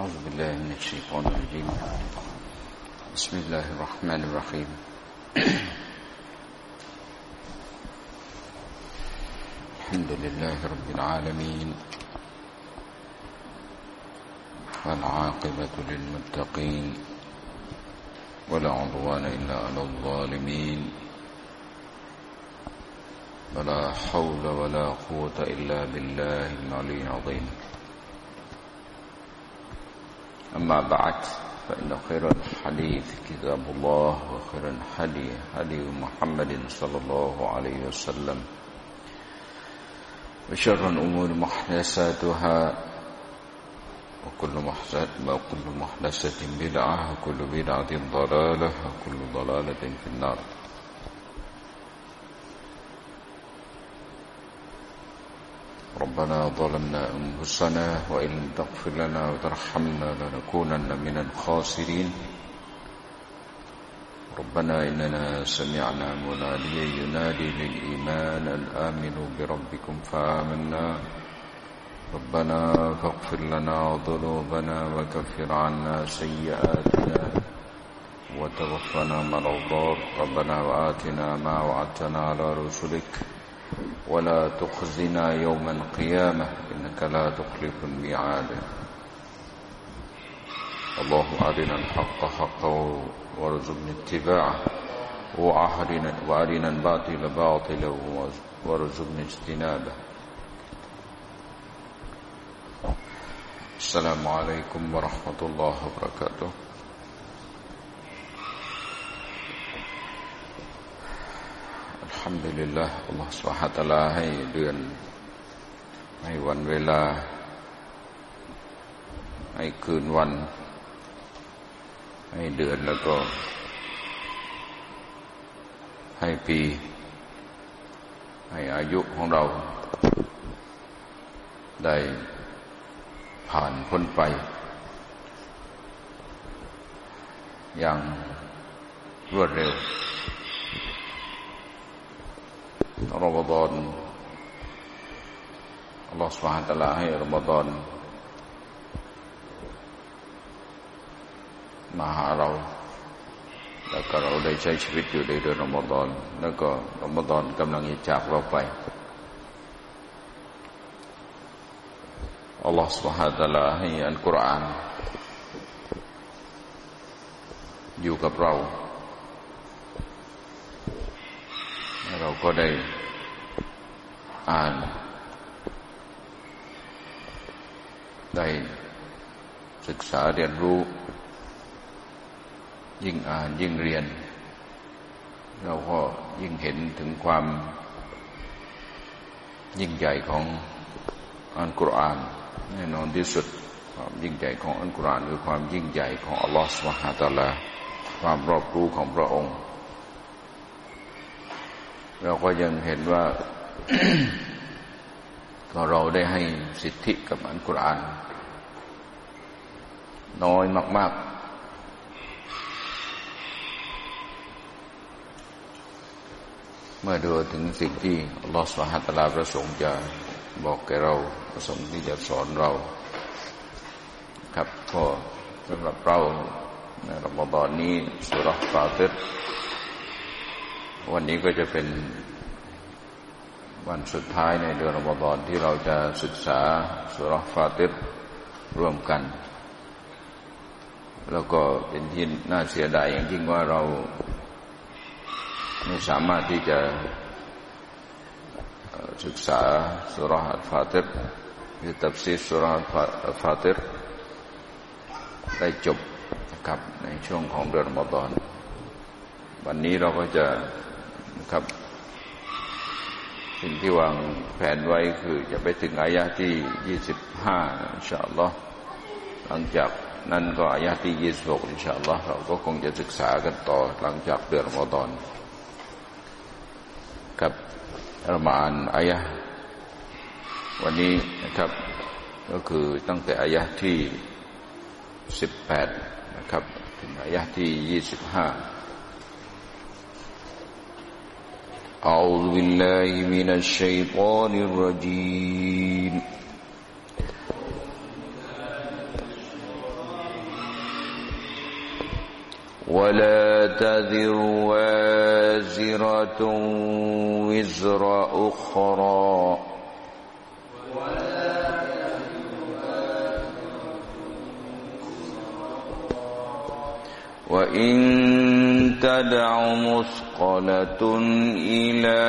أعوذ بالله من الشيطان الرجيم. بسم الله الرحمن الرحيم. الحمد لله رب العالمين. والعاقبة للمتقين. ولا عدوان إلا على الظالمين. ولا حول ولا قوة إلا بالله العلي العظيم. أما بعد فإن خير الحديث كتاب الله وخير الهدي هدي محمد صلى الله عليه وسلم. وشر الأمور محدثاتها وكل محدث وكل محدثة بدعة وكل بدعة ضلالة وكل ضلالة في النار. ربنا ظلمنا أنفسنا وإن لم تغفر لنا وترحمنا لنكونن من الخاسرين. ربنا إننا سمعنا مناديا ينادي للإيمان أن آمنوا بربكم فآمنا. ربنا فاغفر لنا ذنوبنا وكفر عنا سيئاتنا وتوفنا مع الأبرار. ربنا وآتنا ما وعدتنا على رسلك. ولا تخزنا يوم القيامة إنك لا تخلف الميعاد. الله أرنا الحق حقا وارزقنا اتباعه وأرنا الباطل باطلا وارزقنا اجتنابه. السلام عليكم ورحمة الله وبركاته. ฮัมดุลิลละอัลลอฮฺสุบฮาตะลาให้เดือน ให้วันเวลา ให้คืนวัน ให้เดือนแล้วก็ ให้ปี ให้อายุของเรา ได้ผ่านพ้นไป อย่างรวดเร็ว รอมฎอนอัลลอฮฺสุบฮานตะลาให้รอมฎอนมาหาเรา แล้วก็เราได้ใช้ชีวิตอยู่ในเดือนรอมฎอนแล้วก็รอมฎอนกำลังจะจากเราไปอัลลอฮฺสุบฮานตะลาให้อัลกุรอานอยู่กับเรา เราก็ได้อ่าน ได้ศึกษาเรียนรู้ ยิ่งอ่านยิ่งเรียน เราก็ยิ่งเห็นถึงความยิ่งใหญ่ของอัลกุรอานแน่นอนที่สุดความยิ่งใหญ่ของอัลกุรอานคือความยิ่งใหญ่ของอัลลอฮฺสุบฮาตะลา ความรอบรู้ของพระองค์ เราก็ยังเห็นว่าก็เราได้ให้สิทธิกับอัลกุรอาน น้อยมาก ๆ เมื่อดูถึงสิ่งที่อัลลอฮฺสุฮาตลาประสงค์จะบอกแกเราประสงค์ที่จะสอนเรา ครับก็สำหรับเราในรมฎอนนี้สุรฟาติร วันนี้ก็จะเป็นวันสุดท้ายในเดือนรอมฎอนที่เราจะศึกษาสุรฟาติรร่วมกัน แล้วก็เป็นที่น่าเสียดายอย่างยิ่งว่าเราไม่สามารถที่จะศึกษาสุรหัตฟาติรหรือตับซีสุรหัตฟาติรได้จบกับในช่วงของเดือนรอมฎอนวันนี้เราก็จะ นะครับ สิ่งที่วางแผนไว้คือจะไปถึงอายะที่ยี่สิบห้าอินชาอัลลอฮ์หลังจากนั้นก็อายะที่ยี่สิบหกอินชาอัลลอฮ์เราก็คงจะศึกษากันต่อหลังจากเดือนรอมฎอนครับเรามาอ่านอายะวันนี้นะครับก็คือตั้งแต่อายะที่สิบแปดนะครับ ถึงอายะที่ยี่สิบห้า أعوذ بالله من الشيطان الرجيم. ولا تذر وازرة وزر أخرى. ولا وإن تدع مثقلة إلى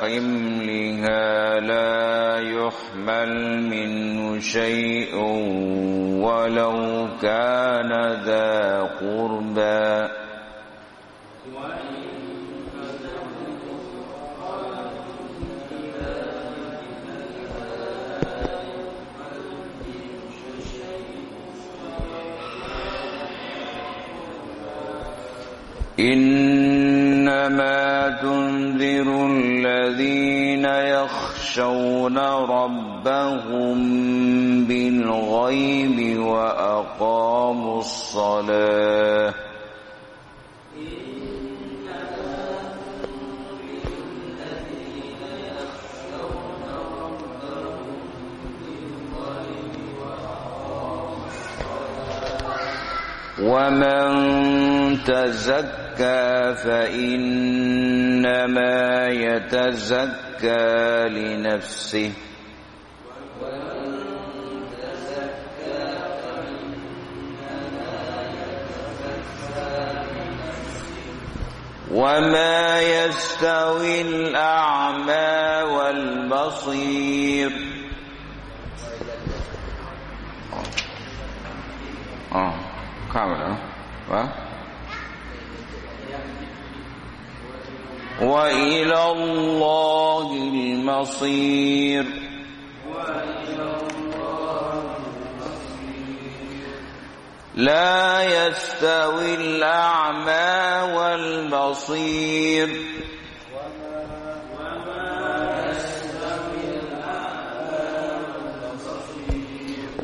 حملها لا يحمل منه شيء ولو كان ذا قربى إنما تنذر الذين يخشون ربهم بالغيب وأقاموا الصلاة. ومن تزكى فإنما يتزكى لنفسه وما يستوي الأعمى والبصير آه. ها؟ وإلى الله المصير. لا يستوي الأعمى والبصير.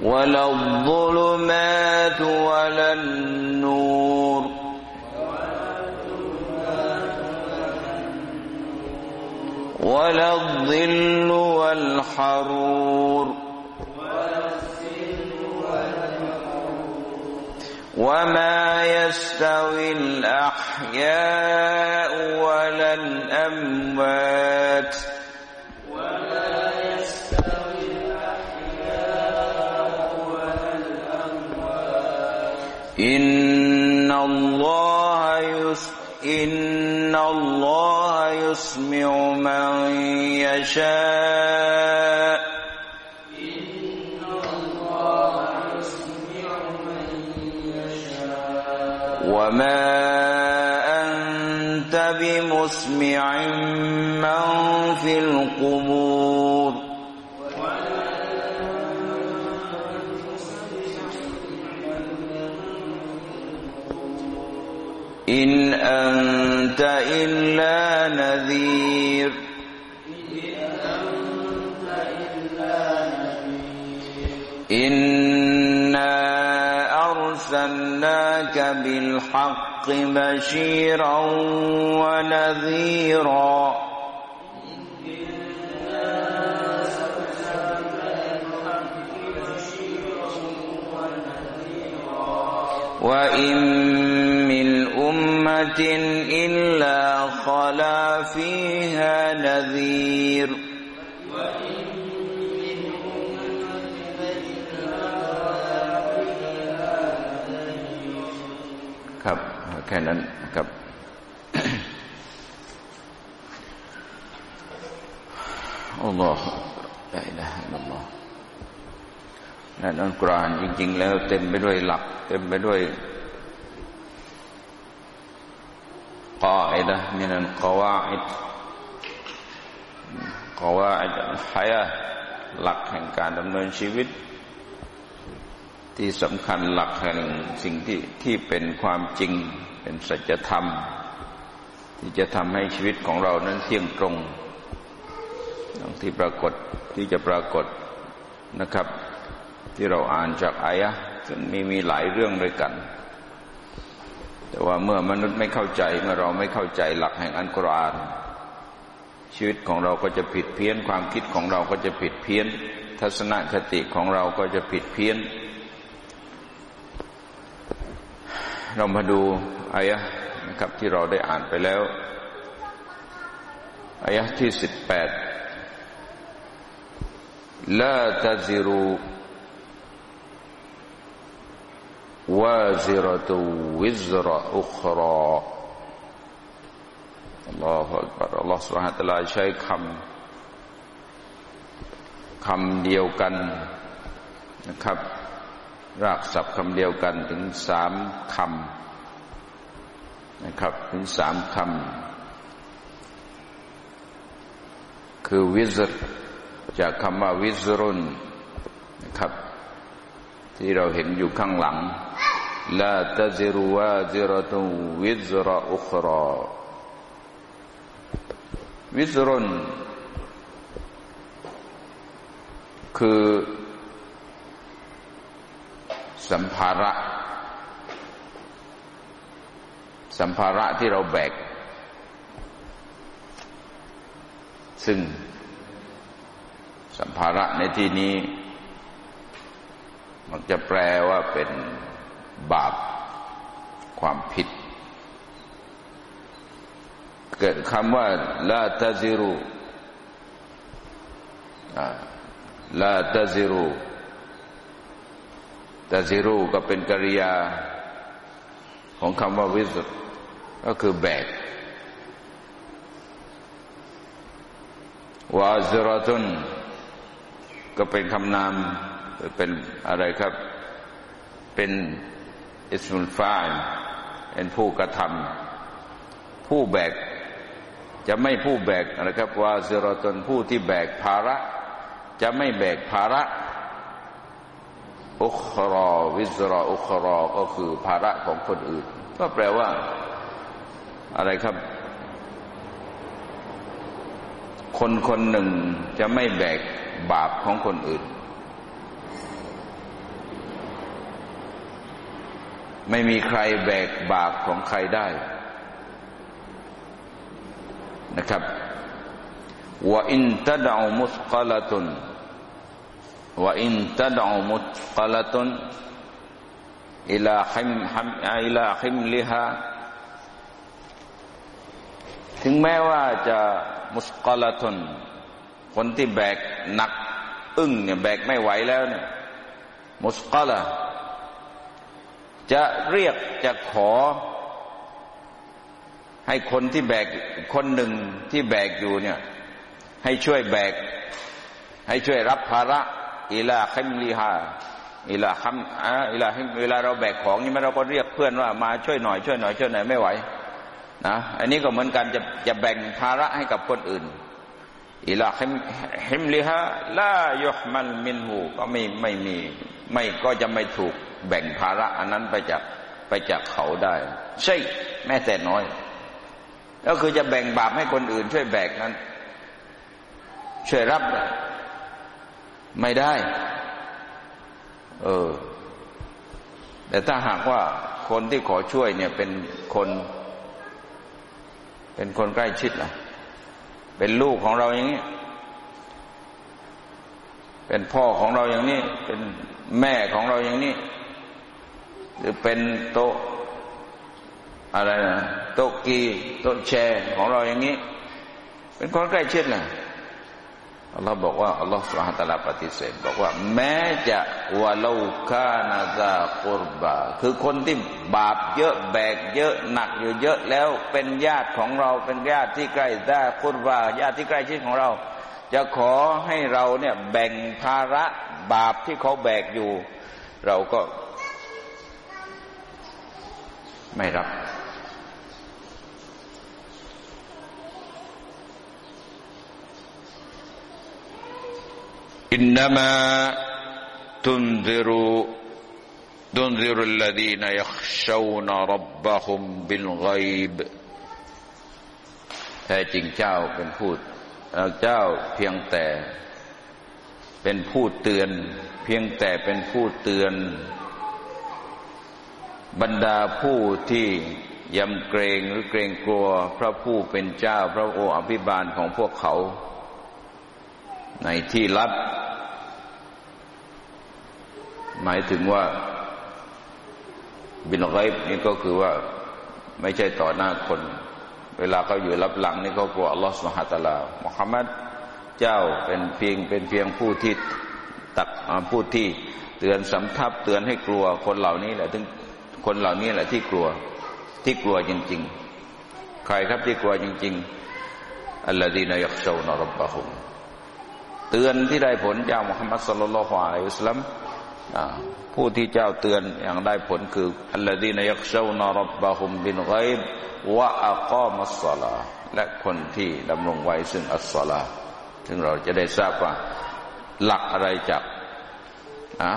ولا الظلمات ولا النور. ولا الظل والحرور. وما يستوي الأحياء ولا الأموات. إن الله يس إن الله يسمع من يشاء. إن الله يسمع من يشاء وما أنت بمسمع من في القبور. إن أنت إلا نذير. إنا أرسلناك بالحق بشيرا ونذيرا. وإن أمة إلا خلا فيها نذيرครับแค่นั้นครับอัลลอฮฺละอิละฮะอิลลัลลอฮฺในอัลกุรอานจริงๆ แล้วเต็มไปด้วยหลัก เต็มไปด้วย กาอิดะมินันกวาอิดกวาอิดฮายะหลักแห่งการดำเนินชีวิต ที่สำคัญหลักแห่งสิ่งที่ที่เป็นความจริงเป็นสัจธรรม ที่จะทำให้ชีวิตของเรานั้นเที่ยงตรงอย่างที่ปรากฏที่จะปรากฏนะครับ ที่เราอ่านจากอายะซึ่งมีมีหลายเรื่องด้วยกัน แต่ว่าเมื่อมนุษย์ไม่เข้าใจเมื่อเราไม่เข้าใจหลักแห่งอันกุรอานชีวิตของเราก็จะผิดเพี้ยน ความคิดของเราก็จะผิดเพี้ยน ทัศนคติของเราก็จะผิดเพี้ยน เรามาดูอายะนะครับที่เราได้อ่านไปแล้วอายะที่สิบแปดลาตาซิรู วาซิรตุวิซรอุคราอัลลอฮฺอักบารอัลลอฮฺสุบฮฺตะลาใช้คำคำเดียวกันนะครับ รากศัพท์คำเดียวกันถึงสามคำนะครับ ถึงสามคำคือวิซรจากคำว่าวิซรุนนะครับ ที่เราเห็นอยู่ข้างหลัง ลาตซิรุวาซิรตุวิซรอุครอวิซรุนคือสัมภาระ สัมภาระที่เราแบก ซึ่ง สัมภาระในที่นี้ มันจะแปลว่าเป็น บาปความผิด เกิดคำว่าลาตาซิรูลาตาซิรูตาซิรูก็เป็นกริยาของคำว่าวิสุทก็คือแบกวาซิรตุนก็เป็นคำนามเป็นอะไรครับ เป็น อิสมุลฟานเป็นผู้กระทำผู้แบก จะไม่ผู้แบกนะครับวาซิรตนผู้ที่แบกภาระ จะไม่แบกภาระอุครอวิสรออุครอก็คือภาระของคนอื่น ก็แปลว่า อะไรครับ คนคนหนึ่งจะไม่แบกบาปของคนอื่น ไม่มีใครแบกบาปของใครได้นะครับว่าอินตะดามุสกลตุนว่าอินตะดามุสกลตุนอิลาหิมหัมอิลาหิมลิฮะถึงแม้ว่าจะมุสกลตุนคนที่แบกหนัก อึ้งเนี่ยแบกไม่ไหวแล้วเนี่ยมุสกละ จะเรียกจะขอ ให้คนที่แบกคนหนึ่งที่แบกอยู่เนี่ย ให้ช่วยแบก ให้ช่วยรับภาระอิลาคิมลีฮาอิลาคัมอ่าอิลาเวลาเราแบกของนี่มันเราก็เรียกเพื่อนว่ามาช่วยหน่อยช่วยหน่อยช่วยหน่อยไม่ไหวนะอันนี้ก็เหมือนกันจะจะแบ่งภาระให้กับคนอื่นอิลาฮิมฮิมลิฮะลายุฮมันมินหูก็ไม่ไม่มี ไม่ก็จะไม่ถูก แบ่งภาระอันนั้นไปจากไปจากเขาได้ ใช่แม้แต่น้อย ก็คือจะแบ่งบาปให้คนอื่น ช่วยแบกนั้น ช่วยรับ ไม่ได้ เออ แต่ถ้าหากว่าคนที่ขอช่วยเนี่ยเป็นคน เป็นคนใกล้ชิดล่ะ เป็นลูกของเราอย่างนี้เป็นพ่อของเราอย่างนี้ เป็นแม่ของเราอย่างนี้ หรือเป็นโต๊ะอะไรนะโต๊ะกีโต๊ะแชร์ของเราอย่างนี้ เป็นคนใกล้ชิดนะอัลลอฮ์บอกว่าอัลลอฮ์สุบฮานตะลาปฏิเสธบอกว่า แม้จะวะลูกานาซากุรบา คือคนที่บาปเยอะแบกเยอะหนักอยู่เยอะแล้วเป็นญาติของเราเป็นญาติที่ใกล้ซากุรบาญาติที่ใกล้ชิดของเรา จะขอให้เราเนี่ยแบ่งภาระบาปที่เขาแบกอยู่ เราก็ ไม่รับ อินนามะตุนซิรุตุนซิรุลลดีนยักชาวนารับบะฮุมบิลไกบแท้จริงเจ้าเป็นผู้เจ้าเพียงแต่เป็นผู้เตือน เพียงแต่เป็นผู้เตือน บรรดาผู้ที่ยำเกรงหรือเกรงกลัวพระผู้เป็นเจ้าพระโออภิบาลของพวกเขา ในที่ลับ หมายถึงว่า บินไกบนี่ก็คือว่าไม่ใช่ต่อหน้าคน เวลาเขาอยู่รับหลังนี่เขากลัวอัลลอฮฺสุฮาตะลามุฮัมมัดเจ้าเป็นเพียงเป็นเพียงผู้ที่ตักผู้ที่เตือนสำทับเตือนให้กลัวคนเหล่านี้แหละถึง คนเหล่านี้แหละที่กลัวที่กลัวจริง ๆ ใครครับที่กลัวจริง ๆ อัลลอฮีนายักษ์ชานรับบะฮุมเตือนที่ได้ผลจามุฮัมมัดสุลลัลลอฮุอะลัยฮิสลัมผู้ที่เจ้าเตือนอย่างได้ผลคืออัลลอฮีนายักษ์ชานรับบะฮุมบินไกบวะอักามัสซาลาและคนที่ดำรงไว้ซึ่งอัสซาลาซึ่งเราจะได้ทราบว่าหลักอะไรจากอะ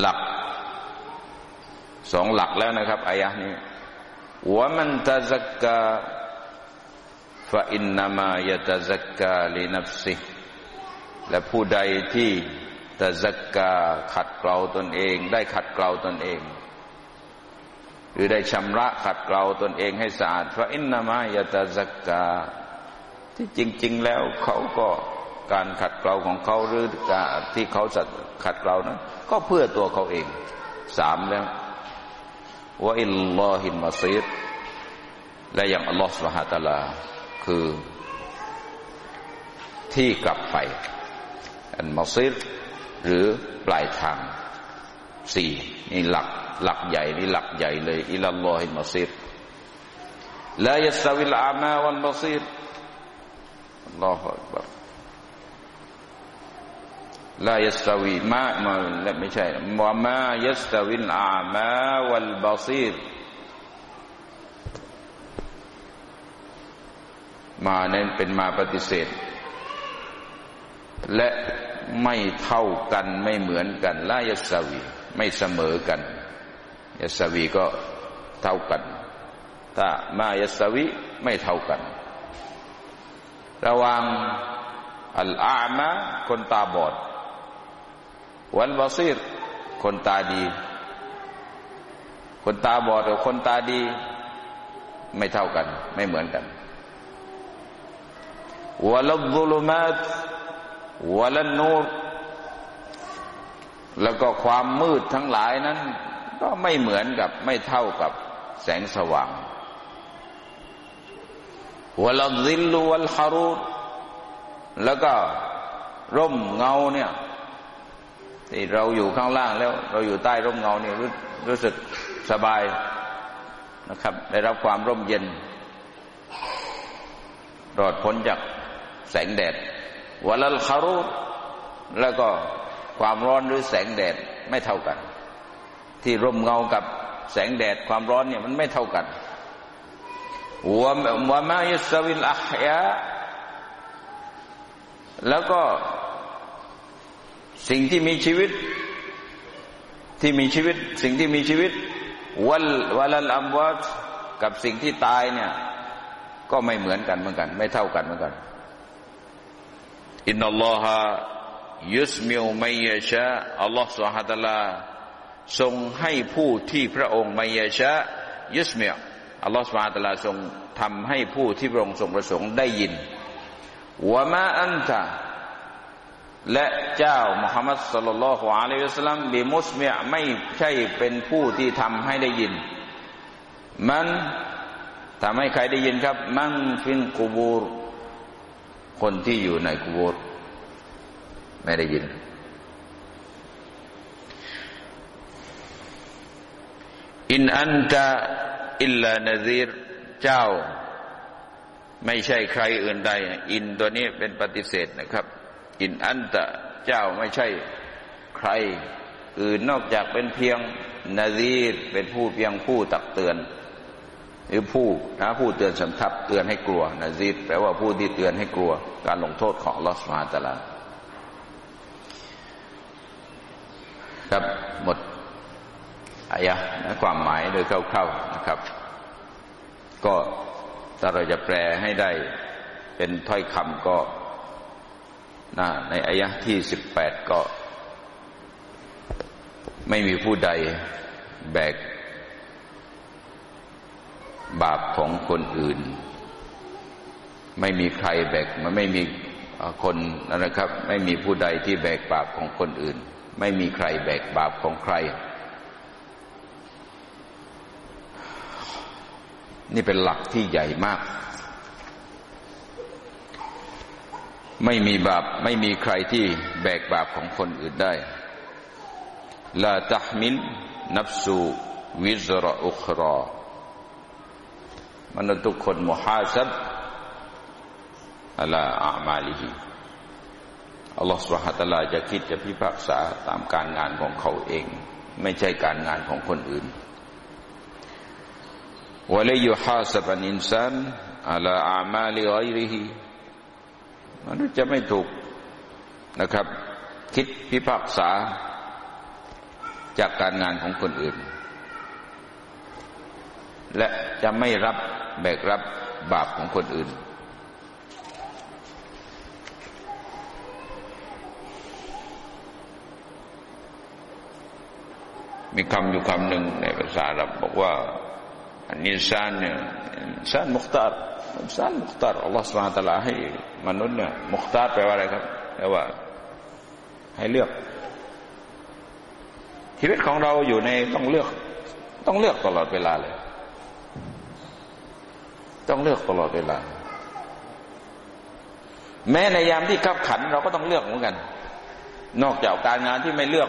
หลัก สองหลักแล้วนะครับอายะนี้ว่ามันตะซักกะฟะอินนามายะตะซักกะลินัฟซิและผู้ใดที่ตะซักกะขัดเกลาตนเอง ได้ขัดเกลาตนเอง หรือได้ชำระขัดเกลาตนเองให้สะอาดฟะอินนามายะตะซักกะที่จริง ๆ แล้วเขาก็การขัดเกลาของเขาหรือการที่เขาขัดเกลานั้นก็เพื่อตัวเขาเองสามแล้ว ว่าอิลลอฮินมาซีรและอย่างอัลลอฮฺสุบฮาตะลา คือ ที่กลับไปอันมาซีรหรือปลายทางสี่นี่หลักหลักใหญ่นี่หลักใหญ่เลยอิลลอฮินมาซีรลายัสวิลอามาวันบาซีรอัลลอฮฺอักบาร ลายัสวีมามาและไม่ใช่ว่ามายัสวินอามาวัลบาซีรมานั้นเป็นมาปฏิเสธ และไม่เท่ากันไม่เหมือนกันลายัสวีไม่เสมอกันยัสวีก็เท่ากัน ถ้ามายสวีไม่เท่ากัน ระวังอัลอามาคนตาบอด วันบาซีรคนตาดี คนตาบอดกับคนตาดี ไม่เท่ากัน ไม่เหมือนกันวะลับุลมาตวะลันนูรแล้วก็ความมืดทั้งหลายนั้น ก็ไม่เหมือนกับไม่เท่ากับแสงสว่างวะลัซิลวัลฮารูแล้วก็ร่มเงาเนี่ย ที่เราอยู่ข้างล่างแล้ว เราอยู่ใต้ร่มเงาเนี่ยรู้รู้สึกสบายนะครับ ได้รับความร่มเย็นรอดพ้นจากแสงแดดวลลคารุแล้วก็ความร้อนหรือแสงแดดไม่เท่ากัน ที่ร่มเงากับแสงแดดความร้อนเนี่ยมันไม่เท่ากันวะวะมายุสวิลอัฮยะแล้วก็ สิ่งที่มีชีวิตที่มีชีวิต สิ่งที่มีชีวิตวัลวัลอัมวัตกับสิ่งที่ตายเนี่ย ก็ไม่เหมือนกันเหมือนกัน ไม่เท่ากันเหมือนกันอินนัลลอฮะยุสมิวไมัยชะอัลลอฮฺสุฮาตลาทรงให้ผู้ที่พระองค์ไมัยชะยุสมิวอัลลอฮฺสุฮาตลาทรงทำให้ผู้ที่พระองค์ทรงประสงค์ได้ยินวะมาอันตะ และเจ้ามุฮัมมัดสุลลัลฮุอะลัยฮิสลามบิมุสเมียไม่ใช่เป็นผู้ที่ทำให้ได้ยิน มันทำให้ใครได้ยินครับ มันฟินกูบูร คนที่อยู่ในกูบูร ไม่ได้ยิน อินอันตะอิลลานาซีรเจ้า ไม่ใช่ใครอื่นใด อินตัวนี้เป็นปฏิเสธนะครับ อินอันตะเจ้าไม่ใช่ใคร อื่นนอกจากเป็นเพียงนาซีรเป็นผู้เพียงผู้ตักเตือน หรือผู้นะผู้เตือนสำทับเตือนให้กลัวนาซีรแปลว่าผู้ที่เตือนให้กลัว การลงโทษของลอสมาตะลาครับหมดอายะนะความหมายโดยคร่าวๆนะครับ ก็ถ้าเราจะแปลให้ได้เป็นถ้อยคำก็ นะในอายะที่สิบแปดก็ ไม่มีผู้ใดแบก บาปของคนอื่น ไม่มีใครแบกมันไม่มีคนนะครับ ไม่มีผู้ใดที่แบกบาปของคนอื่น ไม่มีใครแบกบาปของใคร นี่เป็นหลักที่ใหญ่มาก ไม่มีบาปไม่มีใครที่แบกบาปของคนอื่นได้ลาตหมิลนับสูวิซรอุครอมนุษย์ทุกคนมุฮาซับอัลาอามาลิฮิอัลลอฮฺสุบฮฺตะลาจะคิดจะพิพากษาตามการงานของเขาเอง ไม่ใช่การงานของคนอื่นวะลยุฮาสบันอินซานอัลาอามาลิไกริฮิ มนุษย์จะไม่ถูกนะครับ คิดพิพากษาจากการงานของคนอื่น และจะไม่รับแบกรับบาปของคนอื่น มีคำอยู่คำหนึ่งในภาษาอับบอกว่าอันนี้ซานเนี่ยซานมุขตาร์ ซานมุขตาร์อัลลอฮฺสุบฮานตลาให้มนุษย์เนี่ยมุขตาร์แปลว่าอะไรครับแปลว่า ให้เลือก ชีวิตของเราอยู่ในต้องเลือก ต้องเลือกตลอดเวลาเลย ต้องเลือกตลอดเวลา แม้ในยามที่ขับขัน เราก็ต้องเลือกเหมือนกัน นอกจากการงานที่ไม่เลือก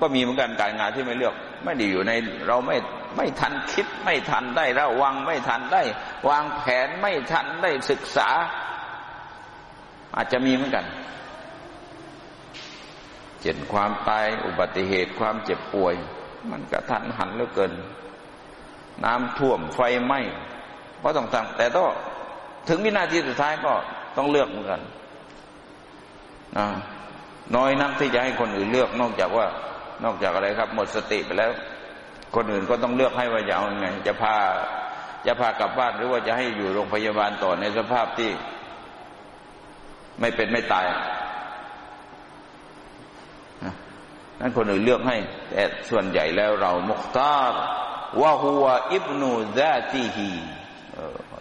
ก็มีเหมือนกันการงานที่ไม่เลือก ไม่ได้อยู่ในเราไม่ ไม่ทันคิดไม่ทันได้ระวังไม่ทันได้ วางแผนไม่ทันได้ศึกษา อาจจะมีเหมือนกันเจ็นความตายอุบัติเหตุความเจ็บป่วย มันกระทันหันเหลือเกิน น้ำท่วมไฟไหม้ก็ต้องทำแต่ต้องถึงวินาทีสุดท้ายก็ต้องเลือกเหมือนกันนะน้อยนักที่จะให้คนอื่นเลือกนอกจากว่า นอกจากอะไรครับ หมดสติไปแล้ว คนอื่นก็ต้องเลือกให้ว่าจะเอาไง จะพาจะพากลับบ้านหรือว่าจะให้อยู่โรงพยาบาลต่อในสภาพที่ ไม่เป็นไม่ตายนั่นคนอื่นเลือกให้ แต่ส่วนใหญ่แล้วเรามุขตาร์ว่าหัวอิบนูซาตีฮี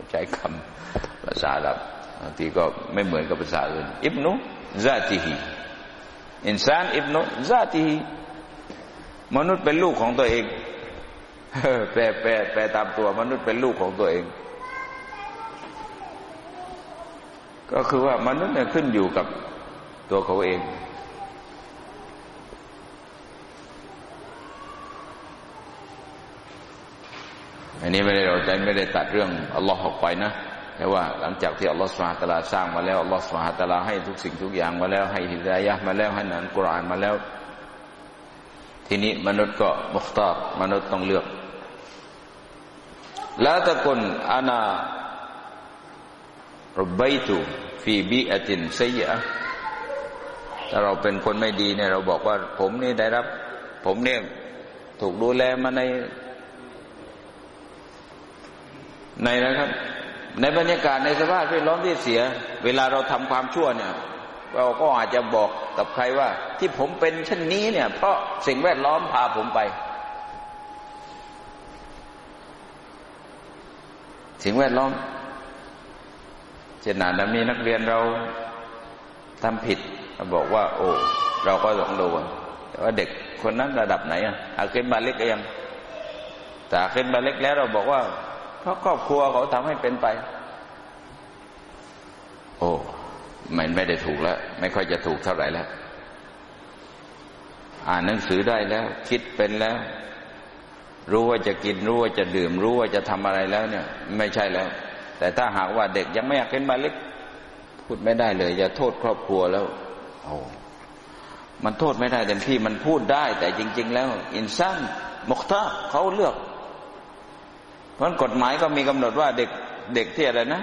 ใช้คำภาษาอับบางทีก็ไม่เหมือนกับภาษาอื่นอิบนูซาตีฮีอินซานอิบนุซาตีฮีมนุษย์เป็นลูกของตัวเอง แปลแปลแปลตามตัวมนุษย์เป็นลูกของตัวเอง ก็คือว่ามนุษย์เนี่ยขึ้นอยู่กับตัวเขาเอง อันนี้ไม่ได้เราใจไม่ได้ตัดเรื่องอัลลอฮ์ออกไปนะแต่ว่าหลังจากที่อัลลอฮ์สุฮาตลาสร้างมาแล้วอัลลอฮ์สุฮาตลาให้ทุกสิ่งทุกอย่างมาแล้วให้ฮิดายะมาแล้วให้นันกุรานมาแล้ว ทีนี้มนุษย์ก็มุขตาร์มนุษย์ต้องเลือก ล้วตะกุนอาณารบใบตูฟีบีอตินเสียถ้าเราเป็นคนไม่ดีเนี่ย เราบอกว่า ผมนี่ได้รับ ผมเนี่ยถูกดูแลมาใน ในนะครับ ในบรรยากาศในสภาพแวดล้อมที่เสีย เวลาเราทำความชั่วเนี่ย เราก็อาจจะบอกกับใครว่า ที่ผมเป็นเช่นนี้เนี่ย เพราะสิ่งแวดล้อมพาผมไป สิ่งแวดล้อมเช่นนั้นมีนักเรียนเราทำผิดบอกว่า โอ้เราก็ต้องดูแต่ว่าเด็กคนนั้นระดับไหนอะอาเคนบาเล็กยังแต่อาเคนบาเล็กแล้วเราบอกว่าเพราะครอบครัวเขาทำให้เป็นไป โอ้มันไม่ได้ถูกแล้ว ไม่ค่อยจะถูกเท่าไหร่แล้ว อ่านหนังสือได้แล้ว คิดเป็นแล้ว รู้ว่าจะกินรู้ว่าจะดื่ม รู้ว่าจะทำอะไรแล้วเนี่ย ไม่ใช่แล้ว แต่ถ้าหากว่าเด็กยังไม่อยากเป็นบาลิกพูดไม่ได้เลยจะโทษครอบครัวแล้วโอ้มันโทษไม่ได้เต็มที่มันพูดได้ แต่จริง ๆ แล้ว อินซันมกตาเขาเลือก เพราะกฎหมายก็มีกำหนดว่าเด็กเด็กที่อะไรนะ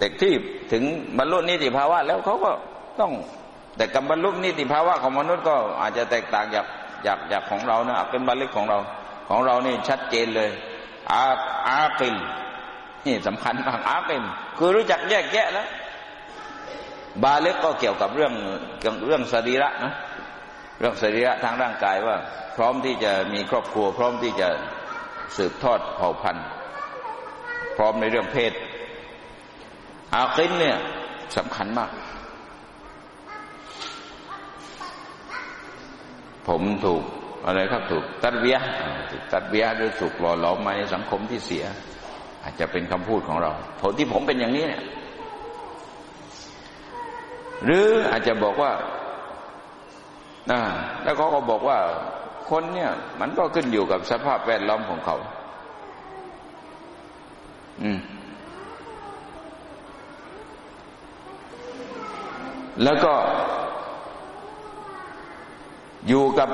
เด็กที่ถึงบรรลุนิติภาวะแล้วเขาก็ต้องแต่กับบรรลุนิติภาวะของมนุษย์ก็อาจจะแตกต่างจาก จากจากของเรานะเป็นบรรลุของเรา ของเรานี่ชัดเจนเลยอาอาคิลนี่สำคัญมากอาคิลคือรู้จักแยกแยะแล้ว บาเล็กก็เกี่ยวกับเรื่องเรื่องสรีระนะเรื่องสรีระทางร่างกายว่า พร้อมที่จะมีครอบครัว พร้อมที่จะสืบทอดเผ่าพันธุ์ พร้อมในเรื่องเพศอาคินเนี่ยสำคัญมาก ผมถูกอะไรครับถูกตัดเบียถูกตัดเบียหรือถูกหล่อหลอมมาในสังคมที่เสีย อาจจะเป็นคำพูดของเราผลที่ผมเป็นอย่างนี้เนี่ยหรืออาจจะบอกว่านะแล้วเขาก็บอกว่าคนเนี่ยมันก็ขึ้นอยู่กับสภาพแวดล้อมของเขา อืม แล้วก็ อยู่กับ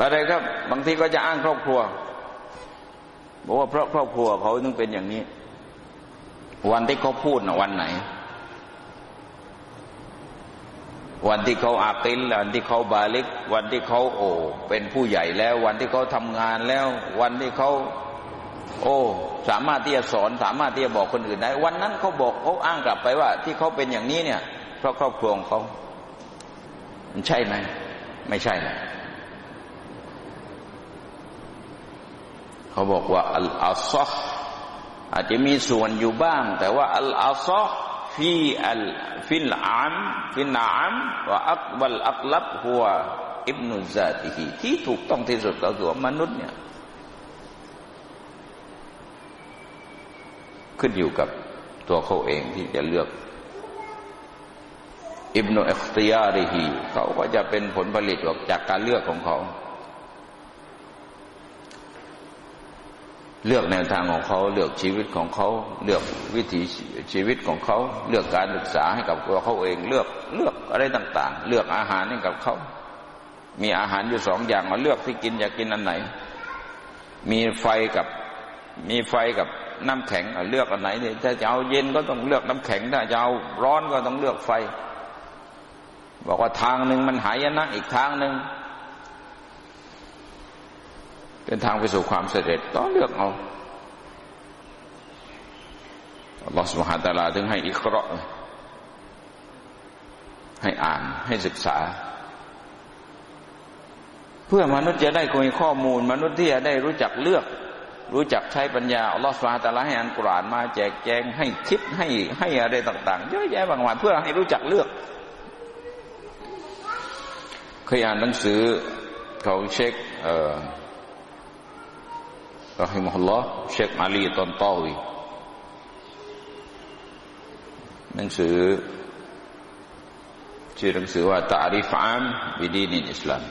อะไรครับ บางทีก็จะอ้างครอบครัวบอกว่าเพราะครอบครัวเขาต้องเป็นอย่างนี้ วันที่เขาพูดนะวันไหน วันที่เขาอากิลวันที่เขาบาลิก วันที่เขาโอ้เป็นผู้ใหญ่แล้ว วันที่เขาทำงานแล้ว วันที่เขาโอ้สามารถที่จะสอนสามารถที่จะบอกคนอื่นได้ วันนั้นเขาบอกเขาอ้างกลับไปว่า ที่เขาเป็นอย่างนี้เนี่ย เพราะครอบครัวของเขามันใช่ไหม ไม่ใช่นะเขาบอกว่าอัลอาซออาจจะมีส่วนอยู่บ้าง แต่ว่าอัลอาซอฟีอัลฟิลอามฟินอามว่าอักบัลอักลับหัวอิบนุซาติฮีที่ถูกต้องที่สุดก็คือมนุษย์เนี่ย ขึ้นอยู่กับตัวเขาเองที่จะเลือก อิบนุอัคติยาริฮีเขาก็จะเป็นผลผลิตจากการเลือกของเขา เลือกแนวทางของเขาเลือกชีวิตของเขา เลือกวิถีชีวิตของเขา เลือกการศึกษาให้กับตัวเขาเองเลือกเลือกอะไรต่าง ๆ เลือกอาหารให้กับเขา มีอาหารอยู่สองอย่างมาเลือกที่กินอยากกินอันไหน มีไฟกับมีไฟกับน้ำแข็งเลือกอันไหนเนี่ยถ้าจะเอาเย็นก็ต้องเลือกน้ำแข็งถ้าจะเอาร้อนก็ต้องเลือกไฟ บอกว่าทางหนึ่งมันหายนะอีกทางหนึ่งเป็นทางไปสู่ความสำเร็จต้องเลือกเอาอัลลอฮฺสุบฮานตะลาถึงให้อิคราะให้อ่านให้ศึกษา เพื่อมนุษย์จะได้มีข้อมูล มนุษย์ที่จะได้รู้จักเลือก รู้จักใช้ปัญญาอัลลอฮฺสุบฮานตะลาให้อันกุรานมาแจกแจงให้คิดให้ให้อะไรต่าง ๆ เยอะแยะบางวันเพื่อให้รู้จักเลือก เคยอ่านหนังสือเขาเช็คเอ่อ rahimahullah Syekh Ali Tontawi หนังสือชื่อหนังสือว่าตาริฟามบิดีนิอิสลาม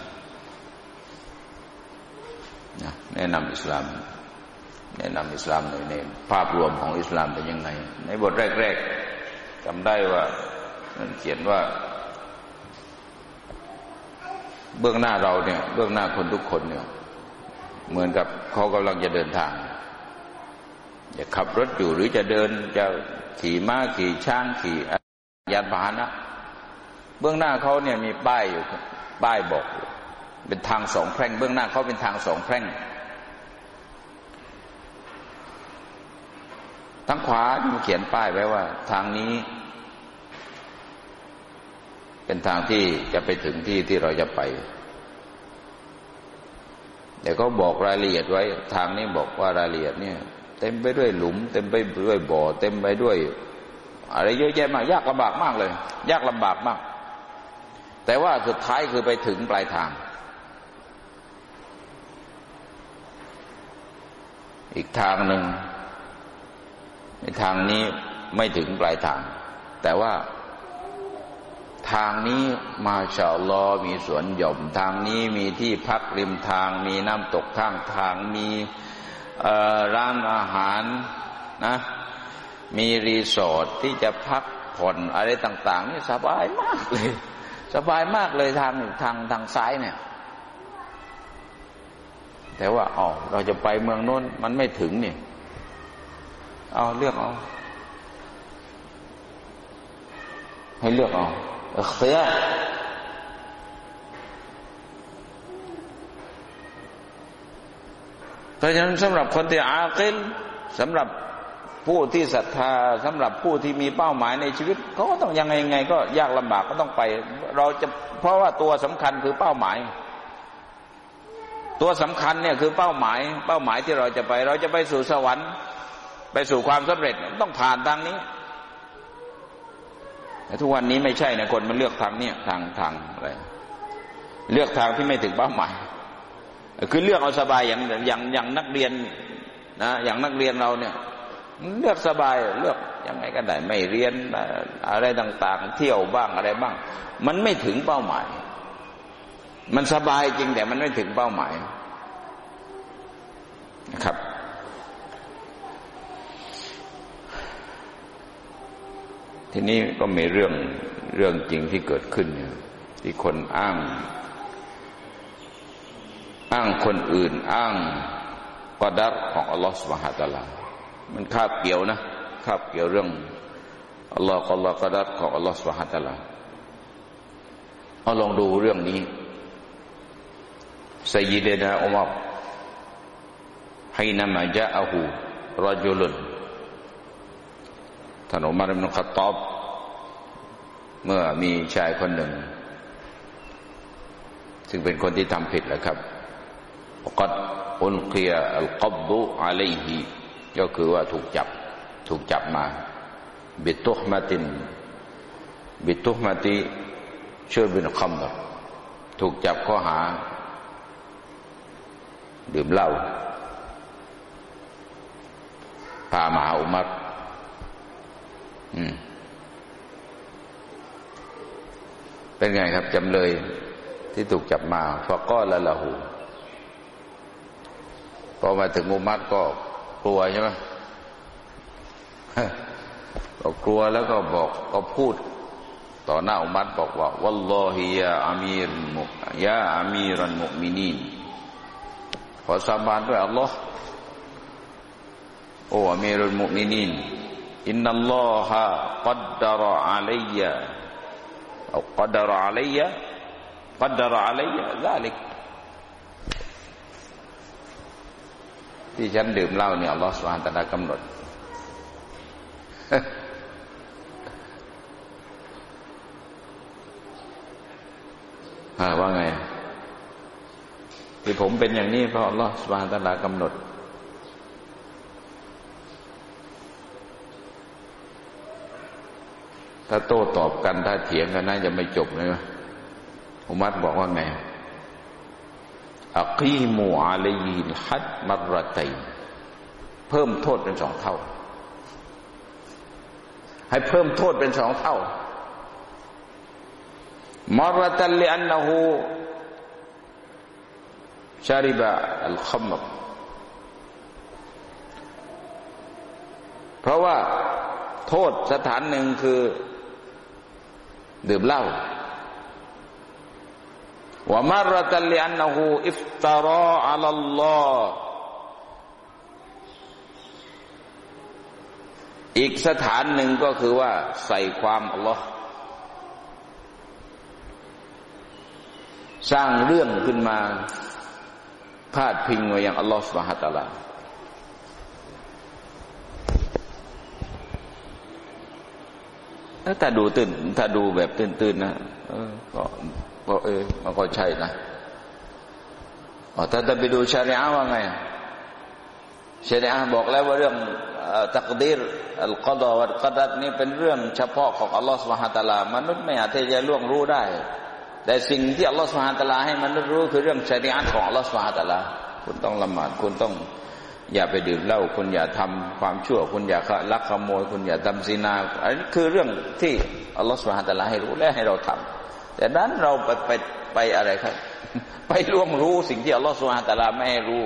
แนะนำอิสลาม แนะนำอิสลามในในภาพรวมของอิสลามเป็นยังไง ในบทแรกๆจำได้ว่ามันเขียนว่า เบื้องหน้าเราเนี่ย เบื้องหน้าคนทุกคนเนี่ย เหมือนกับเขากำลังจะเดินทางจะขับรถอยู่หรือจะเดินจะขี่ม้าขี่ช้างขี่ยานพาหนะเบื้องหน้าเขาเนี่ยมีป้ายอยู่ป้ายบอก เป็นทางสองแพร่ง เบื้องหน้าเขาเป็นทางสองแพร่งทั้งขวามีเขียนป้ายไว้ว่า ทางนี้ เป็นทางที่จะไปถึงที่ที่เราจะไปแต่เขาบอกรายละเอียดไว้ ทางนี้บอกว่ารายละเอียดเนี่ย เต็มไปด้วยหลุม เต็มไปด้วยบ่อ เต็มไปด้วย อะไรเยอะแยะมากยากลำบากมากเลย ยากลำบากมาก แต่ว่าสุดท้ายคือไปถึงปลายทาง อีกทางหนึ่งในทางนี้ไม่ถึงปลายทาง แต่ว่า ทางนี้มาชาลอมีสวนหย่อม ทางนี้มีที่พักริมทาง มีน้ำตกข้างทาง มีร้านอาหารนะ มีรีสอร์ทที่จะพักผ่อนอะไรต่าง ๆ นี่สบายมากเลย สบายมากเลยทางทางทางซ้ายเนี่ย แต่ว่าอ๋อเราจะไปเมืองโน้นมันไม่ถึงนี่ เอาเลือกเอาให้เลือกเอา อิคยาเพราะฉะนั้นสำหรับคนที่อาคิลสำหรับผู้ที่ศรัทธาสำหรับผู้ที่มีเป้าหมายในชีวิตเขาก็ต้องยังไงยังไง ก็ยากลำบากก็ต้องไป เราจะเพราะว่าตัวสำคัญคือเป้าหมาย ตัวสำคัญเนี่ยคือเป้าหมาย เป้าหมายที่เราจะไป เราจะไปสู่สวรรค์ ไปสู่ความสำเร็จต้องผ่านทางนี้ แต่ทุกวันนี้ไม่ใช่นะคนมันเลือกทางเนี่ยทางทางอะไรเลือกทางที่ไม่ถึงเป้าหมายคือเลือกเอาสบายอย่างอย่างอย่างนักเรียนนะอย่างนักเรียนเราเนี่ยเลือกสบายเลือกยังไงก็ได้ไม่เรียนอะไรต่าง ๆ เที่ยวบ้างอะไรบ้าง มันไม่ถึงเป้าหมาย มันสบายจริงแต่มันไม่ถึงเป้าหมายนะครับ ทีนี้ก็มีเรื่องเรื่องจริงที่เกิดขึ้น ที่คนอ้าง อ้างคนอื่นอ้างกอดับของอัลลอฮฺสุบฮฺตะลา มันคาบเกี่ยวนะคาบเกี่ยวเรื่องอัลลอฮฺอัลลอฮฺกอดับของอัลลอฮฺสุบฮฺตะลาเอาลองดูเรื่องนี้ไซยิเดนะอุมัรให้นมาจะอหูรจุลุน ท่านอุมารอิบนุขตอบ เมื่อมีชายคนหนึ่ง ซึ่งเป็นคนที่ทำผิดแหละครับกัดอุลกียอัลกับดุอะลัยฮิก็คือว่าถูกจับ ถูกจับมา บิตุฮมาติน บิตุฮมาติชื่อบินคำถูกจับข้อหา ดื่มเหล้าพามาหาอุมัร เป็นไงครับจำเลยที่ถูกจับมาฟะก้อละละหูพอมาถึงอุมัรก็กลัวใช่ไหมก็กลัวแล้วก็บอกก็พูด ต่อหน้าอุมัรบอกว่าวัลลอฮิยาอามีรมุยาอามีรันมุมินีนขอสาบานด้วยอัลลอฮ์โอ้อามีรุลมุมินีน อินนัลลอฮะกัดดารอะลัยยะ أو قدر علي قدر علي ذلك ที่ฉันดื่มเหล้าเนี่ยอัลลอฮฺสุบฮานตะลากำหนดว่าไง ที่ผมเป็นอย่างนี้เพราะอัลลอฮฺสุบฮานตะลากำหนด ถ้าโต้ตอบกันถ้าเถียงกันน่าจะไม่จบเลยอุมัดบอกว่าไงอักีมูอาลีนฮัดมารตัยเพิ่มโทษเป็นสองเท่า ให้เพิ่มโทษเป็นสองเท่ามรตัลลีอันนหูชาริบะอัลขมรเพราะว่าโทษสถานหนึ่งคือ ดื่มเหล้าว่ามารตัลลีอันนหูอิฟตารออัลลอฮ์อีกสถานหนึ่งก็คือว่า ใส่ความอัลลอฮ์สร้างเรื่องขึ้นมาพาดพิงไว้ย่างอัลลอฮ์สุบฮฺตะลา ถ้าดูตื่น ถ้าดูแบบตื่นๆนะก็ก็เออมันก็ใช่นะอ๋อถ้าจะไปดูชาริอาว่าไงชาริอาบอกแล้วว่าเรื่องตักดีรอัลกอดวัลกดัดนี่เป็นเรื่องเฉพาะของอัลลอฮฺสุบฮานตะลามนุษย์ไม่อาจจะล่วงรู้ได้ แต่สิ่งที่อัลลอฮฺสุบฮานตะลาให้มนุษย์รู้คือเรื่องชาริอาของอัลลอฮฺสุบฮานตะลาคุณต้องละหมาดคุณต้อง อย่าไปดื่มเหล้าคุณอย่าทำความชั่วคุณอย่าลักขโมยคุณอย่าทำซินาอันนี้คือเรื่องที่อัลลอฮฺสุบฮานตะลาให้รู้และให้เราทำ แต่นั้นเราไปไปไปอะไรครับ ไปร่วมรู้สิ่งที่อัลลอฮฺสุบฮานตะลาไม่ให้รู้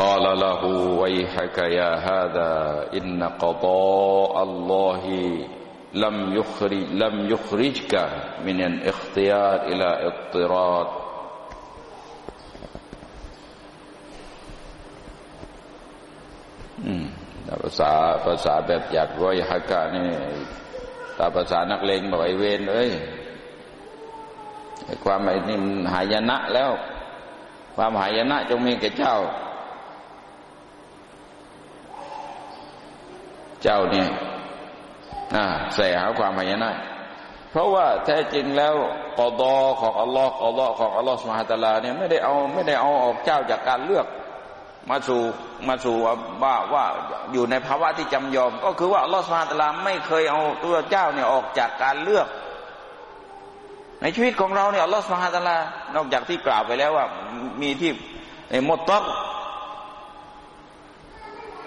กาลละหูไวฮะกยาฮาดาอินนกบออัลลอฮี لم يخرج لم يخرجك من الاختيار إلى اضطراد ภาษาภาษาแบบอยากรวยฮักกะนี่ตาภาษานักเลงบอกไอเวนเอ้ยความไอ้นี่หายนะแล้ว ความหายนะจงมีแก่เจ้า เจ้าเนี่ย ใส่หาความหายนะเพราะว่าแท้จริงแล้วกอดอของอัลลอฮ์อัลลอฮ์ของอัลลอฮ์สุมาตลาเนี่ยไม่ได้เอาไม่ได้เอาออกเจ้าจากการเลือกมาสู่มาสู่ว่าว่าอยู่ในภาวะที่จำยอม ก็คือว่าอัลลอฮ์สุมาตลาไม่เคยเอาตัวเจ้าเนี่ยออกจากการเลือก ในชีวิตของเราเนี่ยอัลลอฮฺสุฮาตลานอกจากที่กล่าวไปแล้วว่ามีที่มดตัก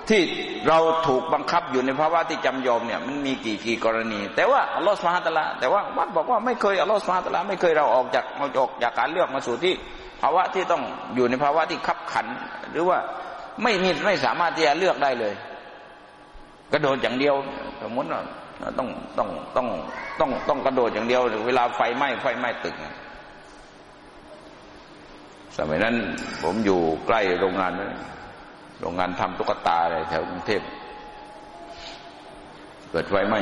ที่เราถูกบังคับอยู่ในภาวะที่จำยอมเนี่ยมันมีกี่กี่กรณี แต่ว่าอัลลอฮฺสุฮาตลาแต่ว่าวัดบอกว่าไม่เคยอัลลอฮฺสุฮาตลาไม่เคยเราออกจากมาออกจากการเลือกมาสู่ที่ภาวะที่ต้องอยู่ในภาวะที่ขับขัน หรือว่าไม่มีไม่สามารถที่จะเลือกได้เลย กระโดดอย่างเดียวสมมติว่าต้องต้องต้องต้องต้องกระโดดอย่างเดียวเวลาไฟไหม้ไฟไหม้ตึกสมัยนั้นผมอยู่ใกล้โรงงาน โรงงานทำตุ๊กตาอะไรแถวกรุงเทพเกิดไฟไหม้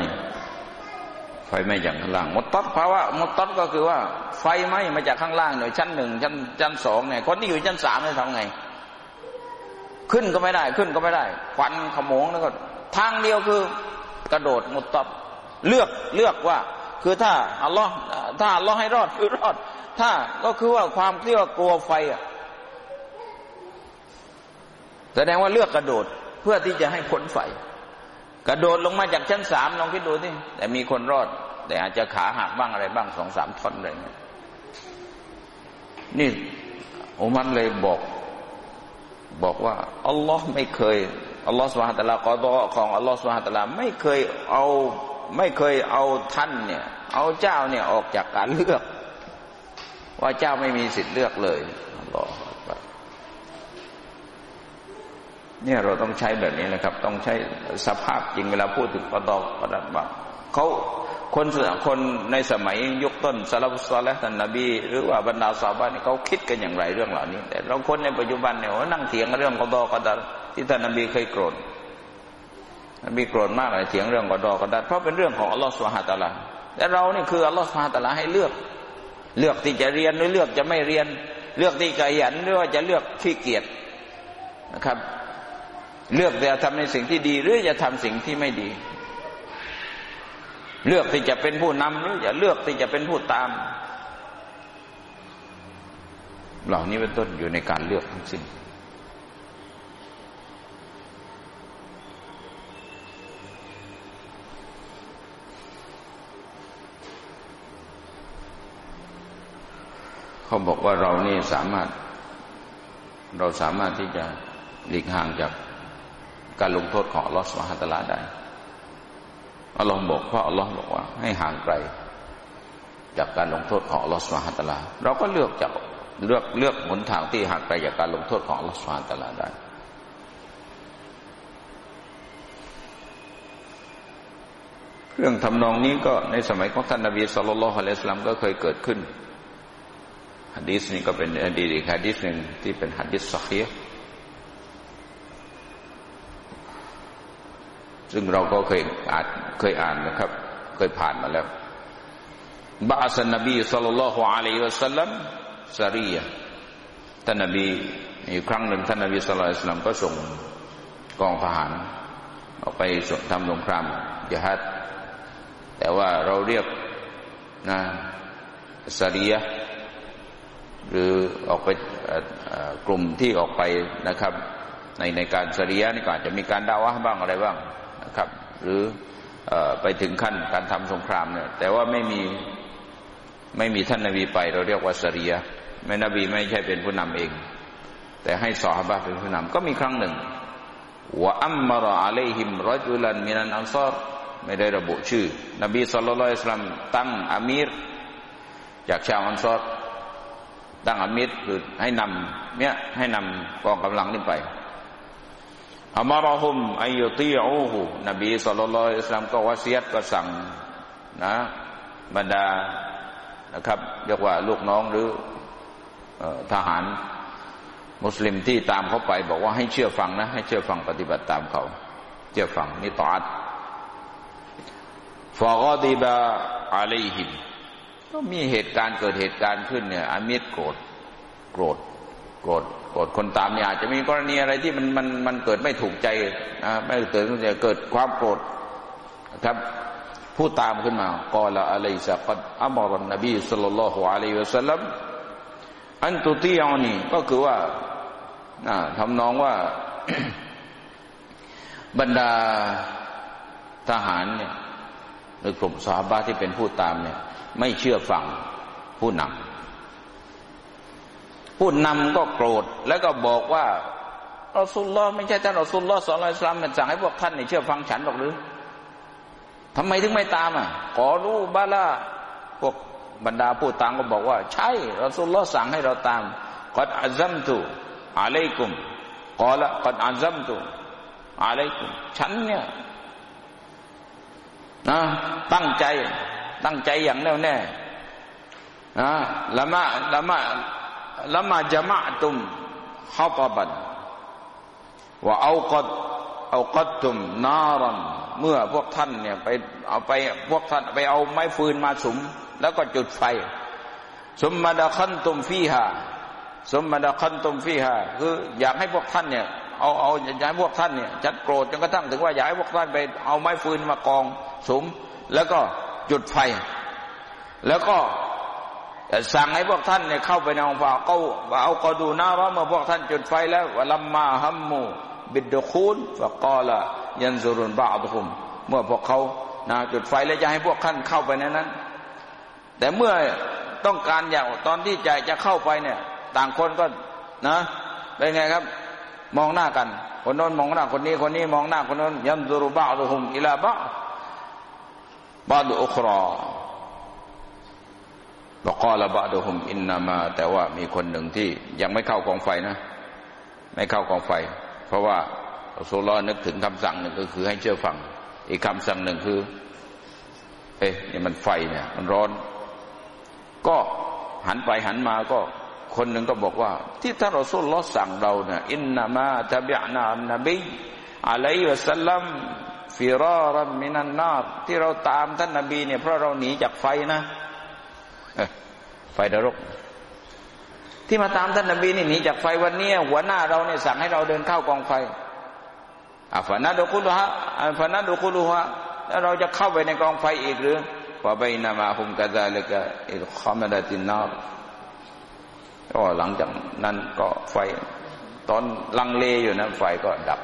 ไฟไหม้จากข้างล่างมดตัดภาวะมดตัดก็คือว่า ไฟไหม้มาจากข้างล่างหน่อยชั้นหนึ่งชั้นชั้นสองเนี่ยคนที่อยู่ชั้นสามเนี่ยทำไง ขึ้นก็ไม่ได้ขึ้นก็ไม่ได้ควันขโมงแล้วก็ ทางเดียวคือกระโดดมดตับเลือกเลือกว่า คือถ้าอัลลอฮ์ถ้าอัลลอฮ์ให้รอดคือรอด ถ้าก็คือว่าความที่ว่ากลัวไฟอะ แสดงว่าเลือกกระโดดเพื่อที่จะให้พ้นไฟ กระโดดลงมาจากชั้นสามลองคิดดูที่แต่มีคนรอด แต่อาจจะขาหักบ้างอะไรบ้างสองสามท่อนอะไรเงี้ยนี่อุมัรเลยบอก บอกว่าอัลลอฮ์ไม่เคยอัลลอฮ์สุบฮานตะลากอดอของอัลลอฮ์สุบฮานตะลาไม่เคยเอาไม่เคยเอาท่านเนี่ย เอาเจ้าเนี่ยออกจากการเลือก ว่าเจ้าไม่มีสิทธิ์เลือกเลยอัลลอฮ์ เนี่ยเราต้องใช้แบบนี้แหละครับ ต้องใช้สภาพจริงเวลาพูดถึงกอดอกระดับว่าเขาคนคนในสมัยยุคต้นซาลาฟุสซาและท่านนบี หรือว่าบรรดาสาวบ้านเขาคิดกันอย่างไรเรื่องเหล่านี้ แต่เราคนในปัจจุบันเนี่ยนั่งเถียงเรื่องกอดอกระดับที่ท่านนบีเคยโกรธนบีโกรธมากเลยเถียงเรื่องกอดอกระดับเพราะเป็นเรื่องของอัลลอฮฺสุฮาตะลาแต่เรานี่คืออัลลอฮฺสุฮาตะลาให้เลือก เลือกที่จะเรียนหรือเลือกจะไม่เรียน เลือกที่จะหยันหรือว่าจะเลือกขี้เกียจนะครับ เลือกจะทำในสิ่งที่ดี หรือจะทำสิ่งที่ไม่ดี เลือกที่จะเป็นผู้นำหรือจะเลือกที่จะเป็นผู้ตาม เหล่านี้เป็นต้นอยู่ในการเลือกทั้งสิ้นเขาบอกว่าเรานี่สามารถ เราสามารถที่จะหลีกห่างจาก การลงโทษของอัลลอฮฺสุบฮานตะลาได้อัลลอฮ์บอกเพราะอัลลอฮ์บอกว่า ให้ห่างไกล จากการลงโทษของอัลลอฮฺสุบฮานตะลา เราก็เลือกจากเลือกเลือกหนทางที่ห่างไกลจากการลงโทษของอัลลอฮฺสุบฮานตะลาได้เรื่องทำนองนี้ก็ในสมัยของท่านนบีสุลต่านละฮ์อะลัยสลามก็เคยเกิดขึ้นฮะดีษนี้ก็เป็นฮะดีษอีกฮะดีษหนึ่งที่เป็นฮะดีษสักเย ซึ่งเราก็เคยอ่านเคยอ่านนะครับ เคยผ่านมาแล้วบาสันนบีสัลลัลลอฮุอะลัยฮิวะสัลลัมซารียท่านนบีอีกครั้งหนึ่งท่านนบีสัลลัลลอฮุอะลัยฮิวะสัลลัมก็ส่งกองทหารออกไปทำสงครามยะฮัดแต่ว่าเราเรียกนะซารียหรือออกไปกลุ่มที่ออกไปนะครับ ในในการสรียะนี่ก็อาจจะมีการด่าวะบ้างอะไรบ้าง นะครับ หรือไปถึงขั้นการทำสงครามเนี่ย แต่ว่าไม่มีไม่มีท่านนาบีไป เราเรียกว่าสรียไม่นบีไม่ใช่เป็นผู้นำเอง แต่ให้สอฮาบะเป็นผู้นำก็มีครั้งหนึ่งว่าอัมมารอะลัยฮิมรอจุลันมินันอันซอรไม่ได้ระบุชื่อ นบีสุลต่านอิสลามตั้งอามีร จากชาวอันซอรตั้งอามีรคือให้นำเนี่ยให้นำกองกำลังนี้ไป อามารฮุมอายุตีอูหูนบีสุลต่านอิสลามก็วาเสียตก็สั่งนะบรรดานะครับเรียกว่าลูกน้องหรือทหารมุสลิมที่ตามเขาไป บอกว่าให้เชื่อฟังนะ ให้เชื่อฟังปฏิบัติตามเขา เชื่อฟังนี่ตอดฟอกอดีบาอะลัยฮิมก็มีเหตุการณ์เกิดเหตุการณ์ขึ้นเนี่ยอามิดโกรธโกรธโกรธ โกรธคนตามเนี่ยอาจจะมีกรณีอะไรที่มันมันมันเกิดไม่ถูกใจนะไม่เกิดเกิดความโกรธครับผู้ตามขึ้นมากอละอะลัยซะกัดอัมรนนบีสุลลัลลอฮุอะลัยฮิวะสัลลัมอันตุตีอานีก็คือว่าทำนองว่าบรรดาทหารเนี่ยหรือกลุ่มสาบาที่เป็นผู้ตามเนี่ย ไม่เชื่อฟังผู้นำ ผู้นำก็โกรธแล้วก็บอกว่าอัสุลลอฮ์ไม่ใช่ท่านอัสุลลอฮ์สอนอิสลามมันสั่งให้พวกท่านนี่เชื่อฟังฉันหรอกหรือทำไมถึงไม่ตามอะขอรู้บาลาพวกบรรดาผู้ตามก็บอกว่า ใช่อัสุลลอฮ์สั่งให้เราตามกอดอัซัมตุอะลัยกุมกอละกอดอัซัมตุอะลัยกุมฉันเนี่ยนะตั้งใจตั้งใจอย่างแน่วแน่นะละมาละมา ละมาจะมาตุมฮาตบันว่าเอากดเอากดตุมนารันเมื่อพวกท่านเนี่ยไปเอาไปพวกท่านไปเอาไม้ฟืนมาสุม แล้วก็จุดไฟสมมาดาคันตุมฟีฮาสมมาดาคันตุมฟีฮาคืออยากให้พวกท่านเนี่ยเอาเอาอยากให้พวกท่านเนี่ยจัดโกรธจนกระทั่งถึงว่าอยากให้พวกท่านไปเอาไม้ฟืนมากองสุม แล้วก็จุดไฟ แล้วก็ สั่งให้พวกท่านเนี่ยเข้าไปในองค์ฝ่าเขาเอากอดูนาว่าเมื่อพวกท่านจุดไฟแล้ววลัมมาฮัมมูบิดดคูนฟะกอละยันซุรุนบาตุคุม เมื่อพวกเขานะจุดไฟแล้วจะให้พวกท่านเข้าไปในนั้น แต่เมื่อต้องการอย่างตอนที่ใจจะเข้าไปเนี่ย ต่างคนก็นะเป็นไงครับ มองหน้ากัน คนโน้นมองหน้าคนนี้คนนี้มองหน้าคนโน้นยันซุรุบาตุคุมอิลาบะบาดุอุครอ บอกกอละบะดุฮุมอินนามา แต่ว่ามีคนหนึ่งที่ยังไม่เข้ากองไฟนะ ไม่เข้ากองไฟ เพราะว่าโซลอนึกถึงคำสั่งหนึ่งก็คือให้เชื่อฟัง อีกคำสั่งหนึ่งคือ เอ๊ะนี่มันไฟเนี่ย มันร้อน ก็หันไปหันมาก็คนหนึ่งก็บอกว่า ที่ท่านรอซูลลอสั่งเราเนี่ยอินนามาตะบิอนานบีอะลัยวะสัลลัมฟิรอรัมมินันนาที่เราตามท่านนบีเนี่ยเพราะเราหนีจากไฟนะ ไฟนรก ที่มาตามท่านนบีนี่หนีจากไฟวันนี้หัวหน้าเราเนี่ยสั่งให้เราเดินเข้ากองไฟอาฟานาดูคุลุฮะอาฟานาดูคุลุฮะแล้วเราจะเข้าไปในกองไฟอีกหรือพอไปนามาคุมกาซาเลกะอิลคอมดาตินนาก็หลังจากนั้นก็ไฟ ตอนลังเลอยู่นะไฟก็ดับ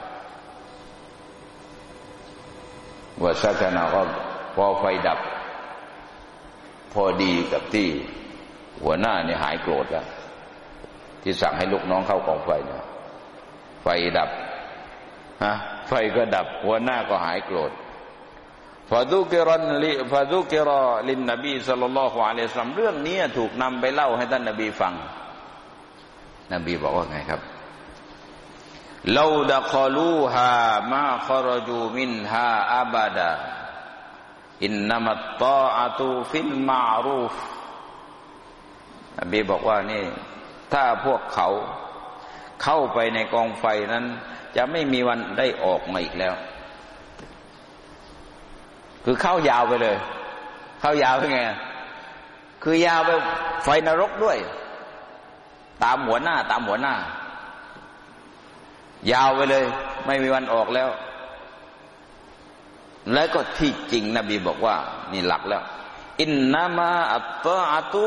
ว่าสักนาก็พอไฟดับ พอดีกับที่หัวหน้าเนี่ยหายโกรธแล้ว ที่สั่งให้ลูกน้องเข้ากองไฟเนี่ยไฟดับฮะไฟก็ดับ หัวหน้าก็หายโกรธฟาดูกิรันลิฟาดูกิรอลินนบีสัลลัลลอฮุอะลัยฮิสลามเรื่องนี้ถูกนำไปเล่าให้ท่านนบีฟัง นบีบอกว่าไงครับเลาดะคอลูฮามาคอรจูมินฮาอาบาดา อินนามัตตาอตูฟิลมารูฟนบีบอกว่านี่ ถ้าพวกเขาเข้าไปในกองไฟนั้น จะไม่มีวันได้ออกมาอีกแล้ว คือเข้ายาวไปเลย เข้ายาวไปไง คือยาวไปไฟนรกด้วย ตามหัวหน้า ตามหัวหน้า ยาวไปเลย ไม่มีวันออกแล้ว แล้วก็ที่จริงนบีบอกว่า นี่หลักแล้ว อินนามาอัตตอาตุ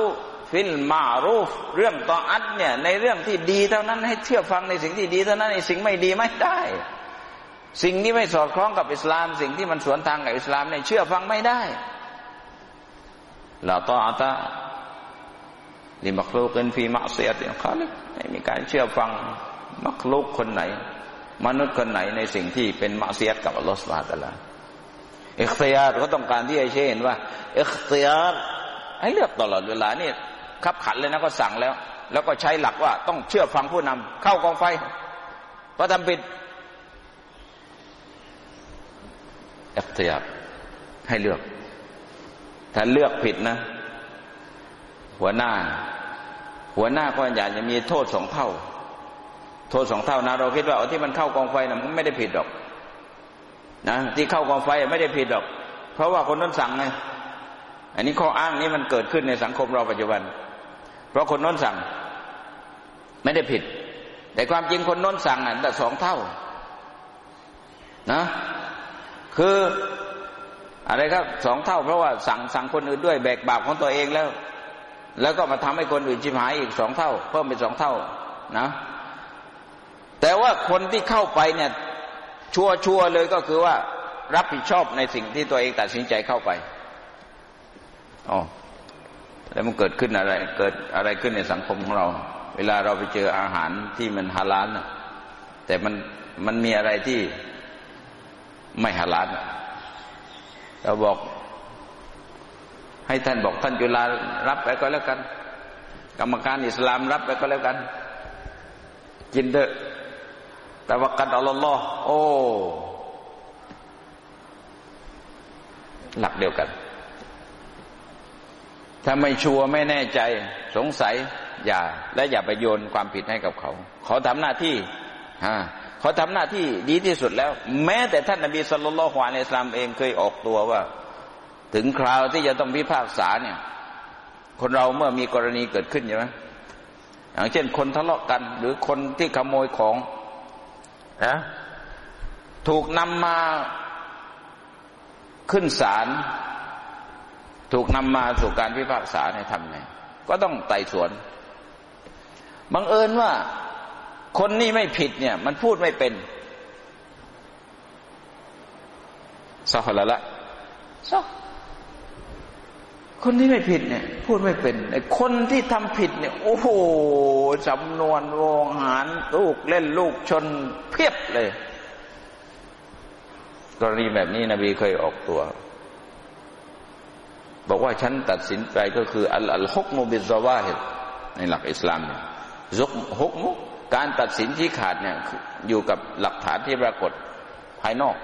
ฟิลมารูฟเรื่องต่ออัดเนี่ย ในเรื่องที่ดีเท่านั้นให้เชื่อฟังในสิ่งที่ดีเท่านั้นในสิ่งไม่ดีไม่ได้ สิ่งที่ไม่สอดคล้องกับอิสลาม สิ่งที่มันสวนทางกับอิสลามเนี่ยเชื่อฟังไม่ได้ลาตออัตลิมักลูกันฟีมาเสียติขาลิกไม่มีการเชื่อฟังมักลูกคนไหน มนุษย์คนไหนในสิ่งที่เป็นมาเสียกับอัลลอฮฺสุบฮฺตะลา อิคติยารก็ต้องการที่จะเห็นว่าอิคติยารให้เลือกตลอดเวลานี่ขับขันเลยนะก็สั่งแล้ว แล้วก็ใช้หลักว่าต้องเชื่อฟังผู้นำเข้ากองไฟเพราะทำผิดอิคติยารให้เลือก ถ้าเลือกผิดนะ หัวหน้า หัวหน้าก็อยากจะมีโทษสองเท่า โทษสองเท่านะ เราคิดว่าที่มันเข้ากองไฟนะมันไม่ได้ผิดหรอก นะที่เข้ากองไฟไม่ได้ผิดหรอก เพราะว่าคนนั้นสั่งไงอันนี้ข้ออ้างนี้มันเกิดขึ้นในสังคมเราปัจจุบัน เพราะคนน้นสั่ง ไม่ได้ผิด แต่ความจริงคนน้นสั่งอะแต่สองเท่า นะ คืออะไรครับสองเท่า เพราะว่าสั่งสั่งคนอื่นด้วยแบกบาปของตัวเองแล้ว แล้วก็มาทำให้คนอื่นชิมหายอีกสองเท่า เพิ่มเป็นสองเท่า นะ แต่ว่าคนที่เข้าไปเนี่ย ชัวชัวเลยก็คือว่า รับผิดชอบในสิ่งที่ตัวเองตัดสินใจเข้าไปอ๋อแล้วมันเกิดขึ้นอะไร เกิดอะไรขึ้นในสังคมของเรา เวลาเราไปเจออาหารที่มันฮาลาลแต่มันมันมีอะไรที่ไม่ฮาลาลเราบอก ให้ท่านบอกท่านจุฬารับไปก็แล้วกัน กรรมการอิสลามรับไปก็แล้วกัน กินเถอะ แต่ว่ากันอัลลอฮ์โอ้หลักเดียวกัน ถ้าไม่ชัวร์ไม่แน่ใจสงสัย อย่า และอย่าไปโยนความผิดให้กับเขา เขาทำหน้าที่ฮะเขาทำหน้าที่ดีที่สุดแล้ว แม้แต่ท่านนบีสุลต่านละฮวานอิสลามเองเคยออกตัวว่า ถึงคราวที่จะต้องพิพากษาเนี่ย คนเราเมื่อมีกรณีเกิดขึ้นใช่ไหมอย่างเช่นคนทะเลาะกัน หรือคนที่ขโมยของ นะถูกนำมาขึ้นศาลถูกนำมาสู่การพิพากษาในทำไงก็ต้องไต่สวนบังเอิญว่าคนนี้ไม่ผิดเนี่ย มันพูดไม่เป็นซอฮละละซอ คนที่ไม่ผิดเนี่ย พูดไม่เป็นคนที่ทำผิดเนี่ย โอ้โหจำนวนวงหารลูกเล่นลูกชนเพียบเลย กรณีแบบนี้นบีเคยออกตัว บอกว่าฉันตัดสินใจก็คือ อัลอัลฮุกมุบิซาวาฮิในหลักอิสลามเนี่ยซุกฮุกมุการตัดสินที่ขาดเนี่ยอยู่กับหลักฐานที่ปรากฏภายนอก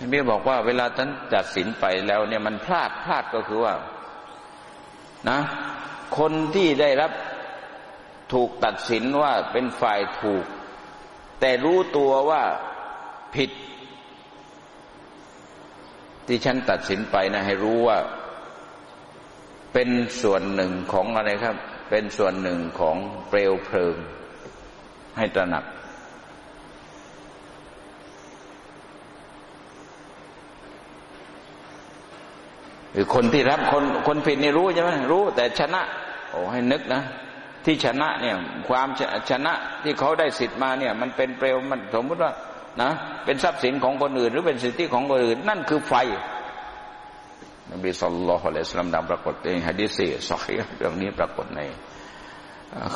นบีบอกว่าเวลาท่านตัดสินไปแล้วเนี่ยมันพลาดพลาดก็คือว่า นะ คนที่ได้รับถูกตัดสินว่าเป็นฝ่ายถูก แต่รู้ตัวว่าผิด ที่ฉันตัดสินไปนะให้รู้ว่า เป็นส่วนหนึ่งของอะไรครับ เป็นส่วนหนึ่งของเปลวเพลิง ให้ตระหนัก หรือคนที่รับคนคนผิดนี่รู้ใช่ไหมรู้แต่ชนะ โอ้ให้นึกนะ ที่ชนะเนี่ย ความชนะที่เขาได้สิทธิ์มาเนี่ย มันเป็นเปลวมันสมมติว่านะเป็นทรัพย์สินของคนอื่น หรือเป็นสิทธิของคนอื่น นั่นคือไฟนบีสุลต่านละฮ์อะลัยสลัมดังปรากฏในฮะดีซีสอฮีเรื่องนี้ปรากฏใน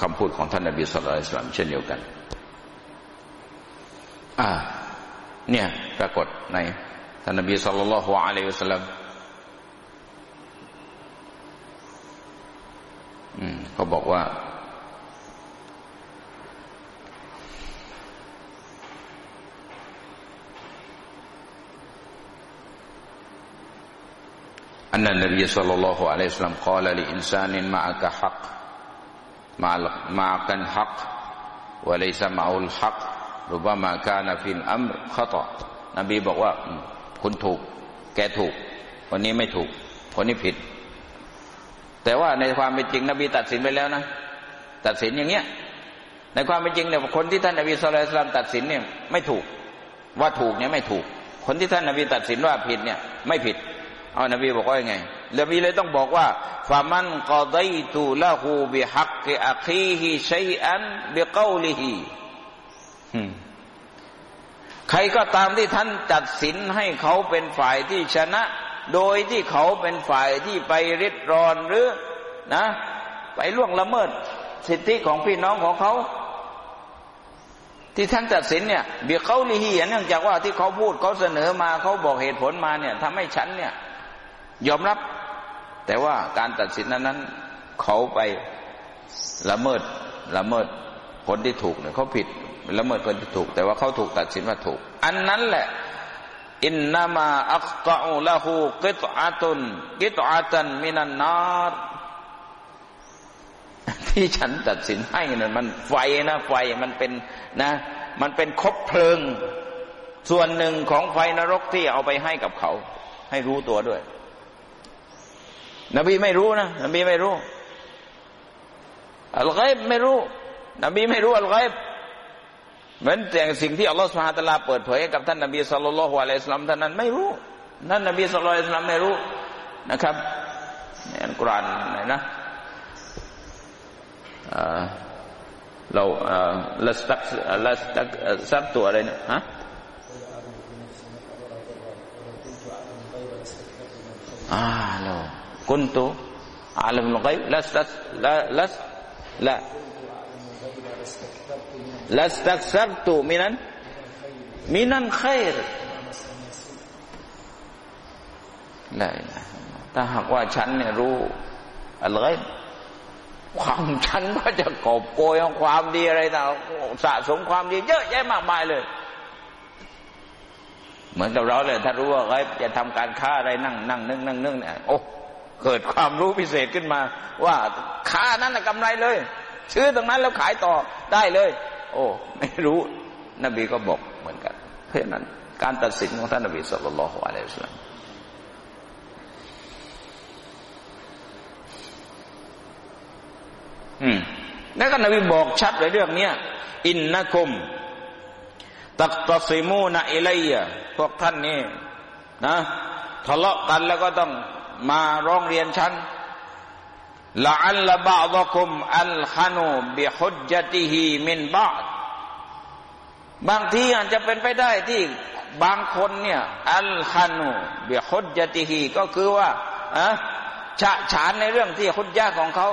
คำพูดของท่านนบีสุลต่านสลัมเช่นเดียวกัน อ่า เนี่ยปรากฏในท่านนบีสุลต่านละฮ์อะลัยสลัม เขาบอกว่า أن النبي صلى الله عليه وسلم قال لإنسان معك حق معك الحق وليس معه الحق ربما كان في الأمر خطأ นบีบอกว่าคุณถูก แกถูกคนนี้ไม่ถูกคนนี้ผิด แต่ว่าในความเป็นจริงนบีตัดสินไปแล้วนะ ตัดสินอย่างเงี้ย ในความเป็นจริงเนี่ยคนที่ท่านนบีสุลต่านตัดสินเนี่ยไม่ถูก ว่าถูกเนี่ยไม่ถูก คนที่ท่านนบีตัดสินว่าผิดเนี่ยไม่ผิด เอานบีบอกว่ายังไงนบีเลยต้องบอกว่าฟามันกอดยตูละหูบิฮักกิอัคีฮิชัยอันบิกาลิฮิใครก็ตามที่ท่านตัดสินให้เขาเป็นฝ่ายที่ชนะ โดยที่เขาเป็นฝ่ายที่ไปริดรอนหรือนะ ไปล่วงละเมิดสิทธิของพี่น้องของเขา ที่ท่านตัดสินเนี่ยเบียเขาลีฮีเนื่องจากว่าที่เขาพูดเขาเสนอมาเขาบอกเหตุผลมาเนี่ยทำให้ฉันเนี่ย ยอมรับ แต่ว่าการตัดสินนั้นนั้นเขาไปละเมิดละเมิดคนที่ถูกเนี่ยเขาผิดละเมิดคนที่ถูก แต่ว่าเขาถูกตัดสินว่าถูก อันนั้นแหละ อินนามาอัคตอูละหูกิตอาตุนกิตอาตันมินันนารที่ฉันตัดสินให้นั่นมันไฟนะไฟมันเป็นนะ มันเป็นคบเพลิง ส่วนหนึ่งของไฟนรกที่เอาไปให้กับเขา ให้รู้ตัวด้วย นบีไม่รู้นะนบีไม่รู้อัลไกบไม่รู้ นบีไม่รู้อัลไกบ เหมือนแต่สิ่งที่อัลลอฮฺสุฮาตลาเปิดเผยกับท่านนบีสุลต่านละฮ์อะลัยสลามท่านนั้นไม่รู้ท่านนบีสุลต่านสลามไม่รู้นะครับในอัลกุรอานไหนนะเราลัสตักลัสตักซักตัวอะไรนี่ยฮะอ่าเรากุนตุอาลัมลกัยลัสตัสละลัสละ ลัสตักซับตุมินันมินันขัยรละถ้าหากว่าฉันเนี่ยรู้อะไรความฉันก็จะกอบโกยความดีอะไรต่างสะสมความดี เยอะแยะมากมายเลย เหมือนกับเราเลย ถ้ารู้ว่าเอ้จะทำการค้าอะไรนั่งนั่งนึ่งนั่งนึ่งเนี่ยโอ้เกิดความรู้พิเศษขึ้นมา ว่าค้านั้นกำไรเลย ซื้อตรงนั้นแล้วขายต่อได้เลย โอ้ ไม่รู้ นบีก็บอกเหมือนกัน เพราะนั้น การตัดสินของท่านนบีสุลต่านละฮ์อะลัยฮิสลามอืมแล้วก็นบีบอกชัดเลยเรื่องเนี้ยإنكم تختصمون إليพวกท่านนี่นะทะเลาะกันแล้วก็ต้องมาร้องเรียนฉัน لعل بعضكم ألحن بحجته من بعضบางทีอาจจะเป็นไปได้ที่บางคนเนี่ย ألحن بحجتهก็คือว่าอะฉะฉานในเรื่องที่ฮุจญาของเขา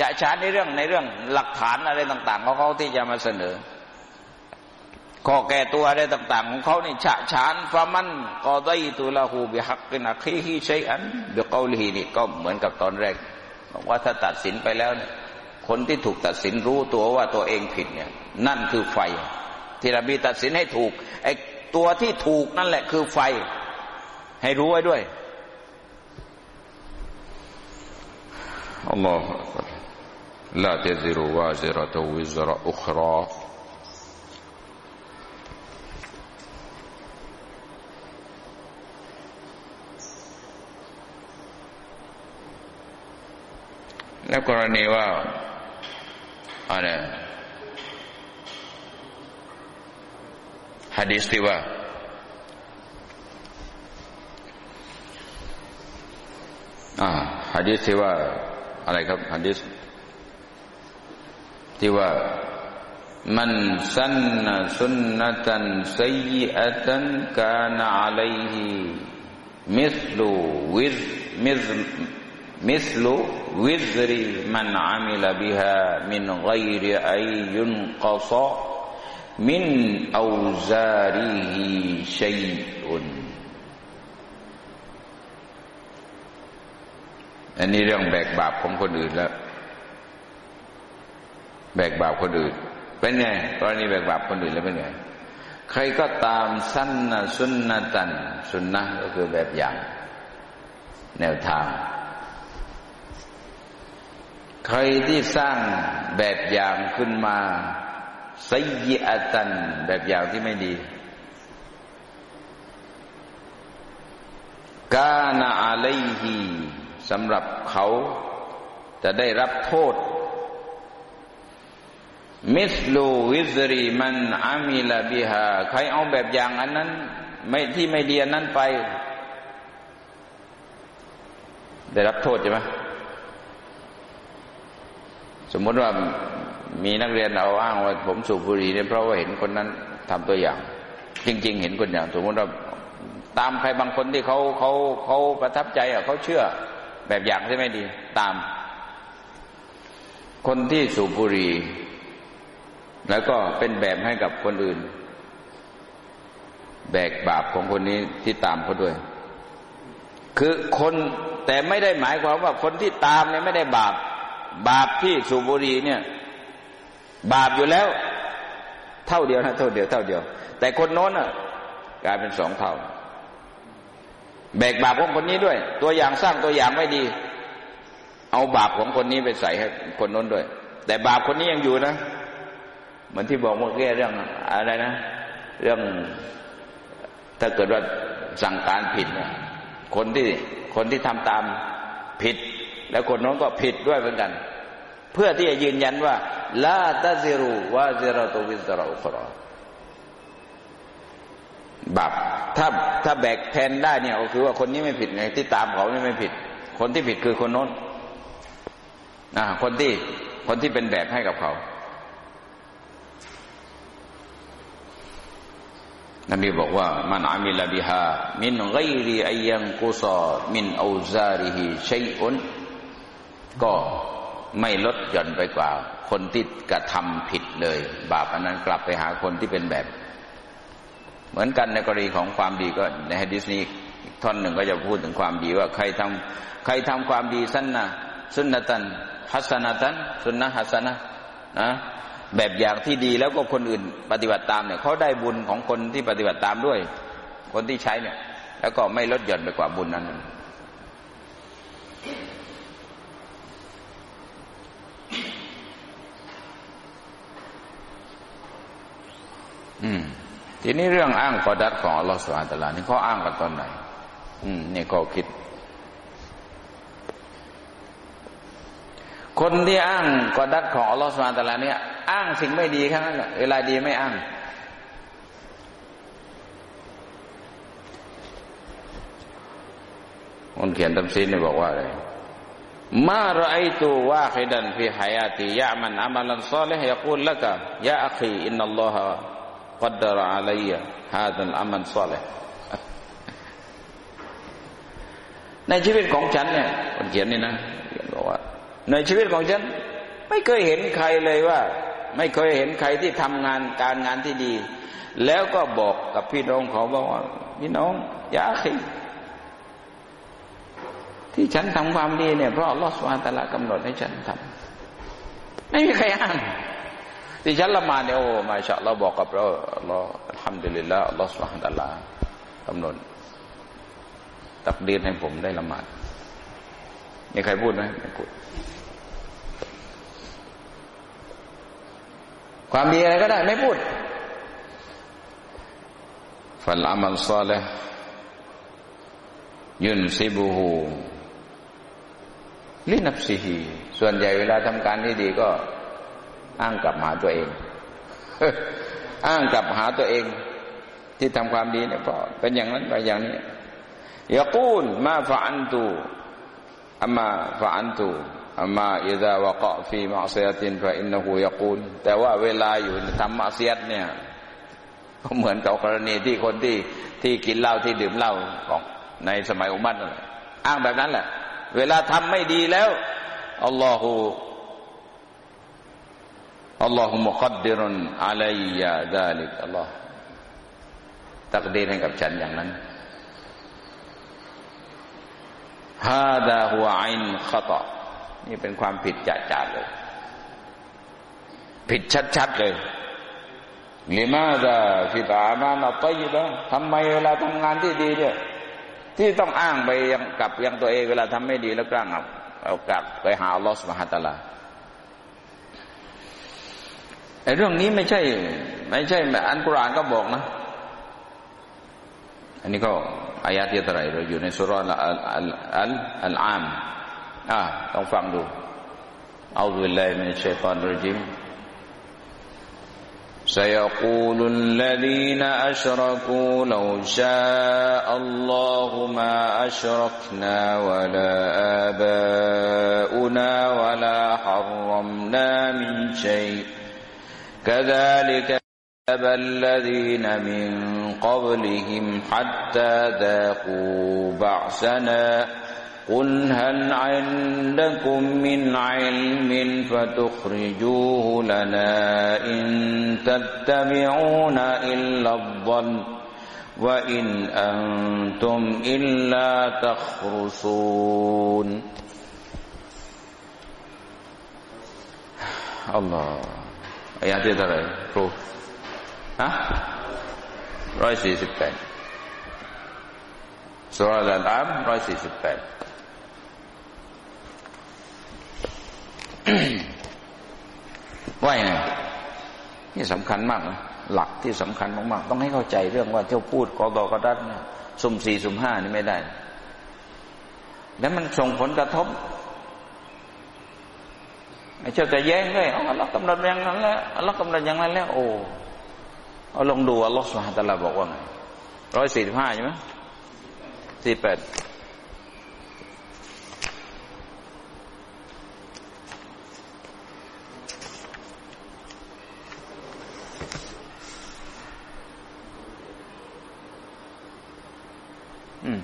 จะฉานในเรื่องในเรื่องหลักฐานอะไรต่างๆของเขาที่จะมาเสนอข้อแก่ตัวอะไรต่าง ๆ ของเขานี่ฉะฉานฟามันกอได้ตุลาหูบิฮักกินักฮีฮีใช้อันบิกอลีนี่ก็เหมือนกับตอนแรก บอกว่าถ้าตัดสินไปแล้วเนี่ยคนที่ถูกตัดสินรู้ตัวว่าตัวเองผิดเนี่ย นั่นคือไฟ ที่ระบีตัดสินให้ถูกไอ้ตัวที่ถูกนั่นแหละคือไฟ ให้รู้ไว้ด้วยอัลลอฮฺ لا تزر وازرة وزر أخرى แล้วกรณีว่าอะไรฮะดิษที่ว่าอ่าฮะดิษที่ว่าอะไรครับฮะดิษที่ว่ามันสันนสุนนตันซีอัตันกานอะลัยฮิมิสลูวิซมิส مثل وزر من عمل بها من غير أن ينقص من أوزاره شيء อันนี้เรื่องแบกบาปของคนอื่นแล้วแบกบาปคนอื่น เป็นไงกรณีแบกบาปคนอื่นแล้วเป็นไง ใครก็ตามสั้นนะสุนนะตันสุนนะก็คือแบบอย่าง แนวทาง ใครที่สร้างแบบอย่างขึ้นมาไซยิอาตัน แบบอย่างที่ไม่ดี กาณาอาเลฮีสำหรับเขาจะได้รับโทษ มิสลูวิซรีมันอามิลาบิฮาใครเอาแบบอย่างอันนั้น ไม่ที่ไม่ดีอันนั้นไป ได้รับโทษใช่ไหม สมมติว่ามีนักเรียนเอาอ้างว่าผมสูบบุหรี่เนี่ยเพราะว่าเห็นคนนั้นทำตัวอย่าง จริง ๆ เห็นคนอย่าง สมมติว่าตามใครบางคนที่เขาเขาเขาประทับใจอะเขาเชื่อแบบอย่างที่ไหมดี ตาม คนที่สูบบุหรี่แล้วก็เป็นแบบให้กับคนอื่น แบกบาปของคนนี้ที่ตามเขาด้วย คือคนแต่ไม่ได้หมายความว่าคนที่ตามเนี่ยไม่ได้บาป บาปที่สูบบุหรี่เนี่ย บาปอยู่แล้ว เท่าเดียวนะเท่าเดียวเท่าเดียว แต่คนโน้นอะกลายเป็นสองเท่า แบกบาปของคนนี้ด้วย ตัวอย่างสร้างตัวอย่างไม่ดี เอาบาปของคนนี้ไปใส่ให้คนโน้นด้วย แต่บาปคนนี้ยังอยู่นะเหมือนที่บอกเมื่อกี้เรื่องอะไรนะ เรื่องถ้าเกิดว่าสั่งการผิดเนี่ยคนที่คนที่ทำตามผิด แล้วคนน้องก็ผิดด้วยเหมือนกัน เพื่อที่จะยืนยันว่าลาตาซิรูวาซิรตุวิสราอุครอบาปถ้าถ้าแบกแทนได้เนี่ยก็คือว่าคนนี้ไม่ผิดไงที่ตามเขานี่ไม่ผิด คนที่ผิดคือคนโน้นนะคนที่คนที่เป็นแบบให้กับเขานบีบอกว่ามันอามิลบิฮามินไกรีอายังกุซามินอูซาริฮิชัยอุน ก็ไม่ลดหย่อนไปกว่า คนที่กระทำผิดเลย บาปอันนั้นกลับไปหาคนที่เป็นแบบ เหมือนกันในกรณีของความดีก็ในฮะดิษนี้ท่อนหนึ่งก็จะพูดถึงความดีว่าใครทำใครทำความดีสั้นนะสุนนตันฮัสนาตันสุนนะฮัสนะนะแบบอย่างที่ดีแล้วก็คนอื่นปฏิบัติตามเนี่ยเขาได้บุญของคนที่ปฏิบัติตามด้วย คนที่ใช้เนี่ย แล้วก็ไม่ลดหย่อนไปกว่าบุญนั้น ทีนี้เรื่องอ้างกอดัดของอัลลอฮฺสุบฮานตะลานี่เขาอ้างกันตอนไหน อืมนี่เขาคิด คนที่อ้างกอดัดของอัลลอฮฺสุบานตะลาเนี่ย อ้างสิ่งไม่ดีแค่นั้นแหละเวลาดีไม่อ้างคนเขียนตำซีนเนี่ยบอกว่าอะไรมารอไอตูว่าใคิดันฟิฮายาติยะมันอามัลันซาลิฮยะกูลละกะยะอัคีอินนัลลอฮฺ กัดดรอะลัยฮาดันอามันซาลิฮในชีวิตของฉันเนี่ยคนเขียนนี่นะเขียนบอกว่า ในชีวิตของฉัน ไม่เคยเห็นใครเลยว่า ไม่เคยเห็นใครที่ทำงานการงานที่ดี แล้วก็บอกกับพี่น้องเขาบอกว่าพี่น้องอย่าคิดที่ฉันทำความดีเนี่ยเพราะลอสวาตะละกำหนดให้ฉันทำไม่มีใครอ้าง ที่ฉันละมาเนี่ยโอ้มาชะเราบอกกับเราเราทำดีเลยแล้วลอสวานตะละกำหนดตักดีนให้ผมได้ละหมาดมีใครพูดไหมไม่พูด ความดีอะไรก็ได้ ไม่พูดฟัลอามัลซาลยุนซิบูฮูลินับซีฮีส่วนใหญ่เวลาทำการที่ดีก็ อ้างกลับหาตัวเอง อ้างกลับหาตัวเอง ที่ทำความดีเนี่ยเพราะเป็นอย่างนั้นไปอย่างนี้ยากูลมาฟะอันตูอามาฟะอันตูอามาอิดาวะกะฟีมาเซียตินฟะอินนหูยากูลแต่ว่าเวลาอยู่ทำมาเซียตเนี่ยก็เหมือนกับกรณีที่คนที่ที่กินเหล้าที่ดื่มเหล้าของในสมัยอุมัตอ้างแบบนั้นแหละ เวลาทำไม่ดีแล้วอัลลอฮฺ อัลลอฮฺมุขัดดิรุนอะลัยยาดาลิกอัลลอฮฺตักดีให้กับฉันอย่างนั้นฮาดาหัวอินขตอนี่เป็นความผิดจัดจัดเลย ผิดชัดๆเลยลิมาดาฟิตามานาตยบะทำไมเวลาทำงานที่ดีเนี่ย ที่ต้องอ้างไปยังกับยังตัวเองเวลาทำไม่ดีแล้วกล้างเอาเอากลับไปหาอัลลอฮฺสุบฮานตะลา เรื่องนี้ไม่ใช่ ไม่ใช่อันกุรานก็บอกนะ อันนี้ก็อายาที่เท่าไหร่เราอยู่ในสุรานอัลอัลอัลอัลอามอ่าต้องฟังดูเอาดุลลาฮิมินัชชัยฏอนรจิม سيقول الذين أشركوا لو شاء الله ما أشركنا ولا آباؤنا ولا حرمنا من شيء كذلك كذب الذين من قبلهم حتى ذاقوا بعثنا قل هل عندكم من علم فتخرجوه لنا إن تتبعون إلا الظن وإن أنتم إلا تخرصون. الله. อายาที่เท่าไหร่ครูฮะร้อยสี่สิบแปดสุราลอัมร้อยสี่สิบแปดว่ายังไงนี่สำคัญมากนะหลักที่สำคัญมากๆ ต้องให้เข้าใจเรื่องว่าเที่ยวพูดกอดอกระดันสุ่มสี่สุ่มห้านี่ไม่ได้ แล้วมันส่งผลกระทบ ไอ้เจ้าจะแย้งเลวยอ๋อเรากำลังอย่างนั้นแล้วเรากำลังอย่างนั้นแล้ว โอ้เอาลองดูอัลลอฮฺสุลตัลลาบอกว่าไงร้อยสี่สิบห้าใช่ไหมสี่แปดอืม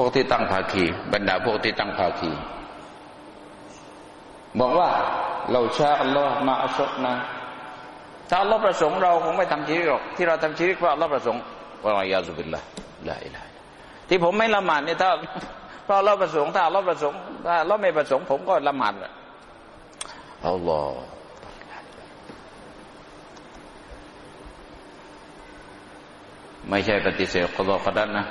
วกที่ตั้งภาคี บรรดาพวกที่ตั้งภาคี บอกว่าเราชาอัลลอฮ์มาอัชกนะถ้าอัลลอฮ์ประสงค์เราคงไม่ทำชีริกหรอกที่เราทำชีริกเพราะอัลลอฮ์ประสงค์วะลายาซุบิลละลาอิลาที่ผมไม่ละหมาดเนี่ยถ้าเพราะอัลลอฮ์ประสงค์ถ้าอัลลอฮ์ประสงค์ถ้าอัลลอฮ์ไม่ประสงค์ผมก็ละหมาดอัลลอฮ์ไม่ใช่ปฏิเสธกอดกดัดนะ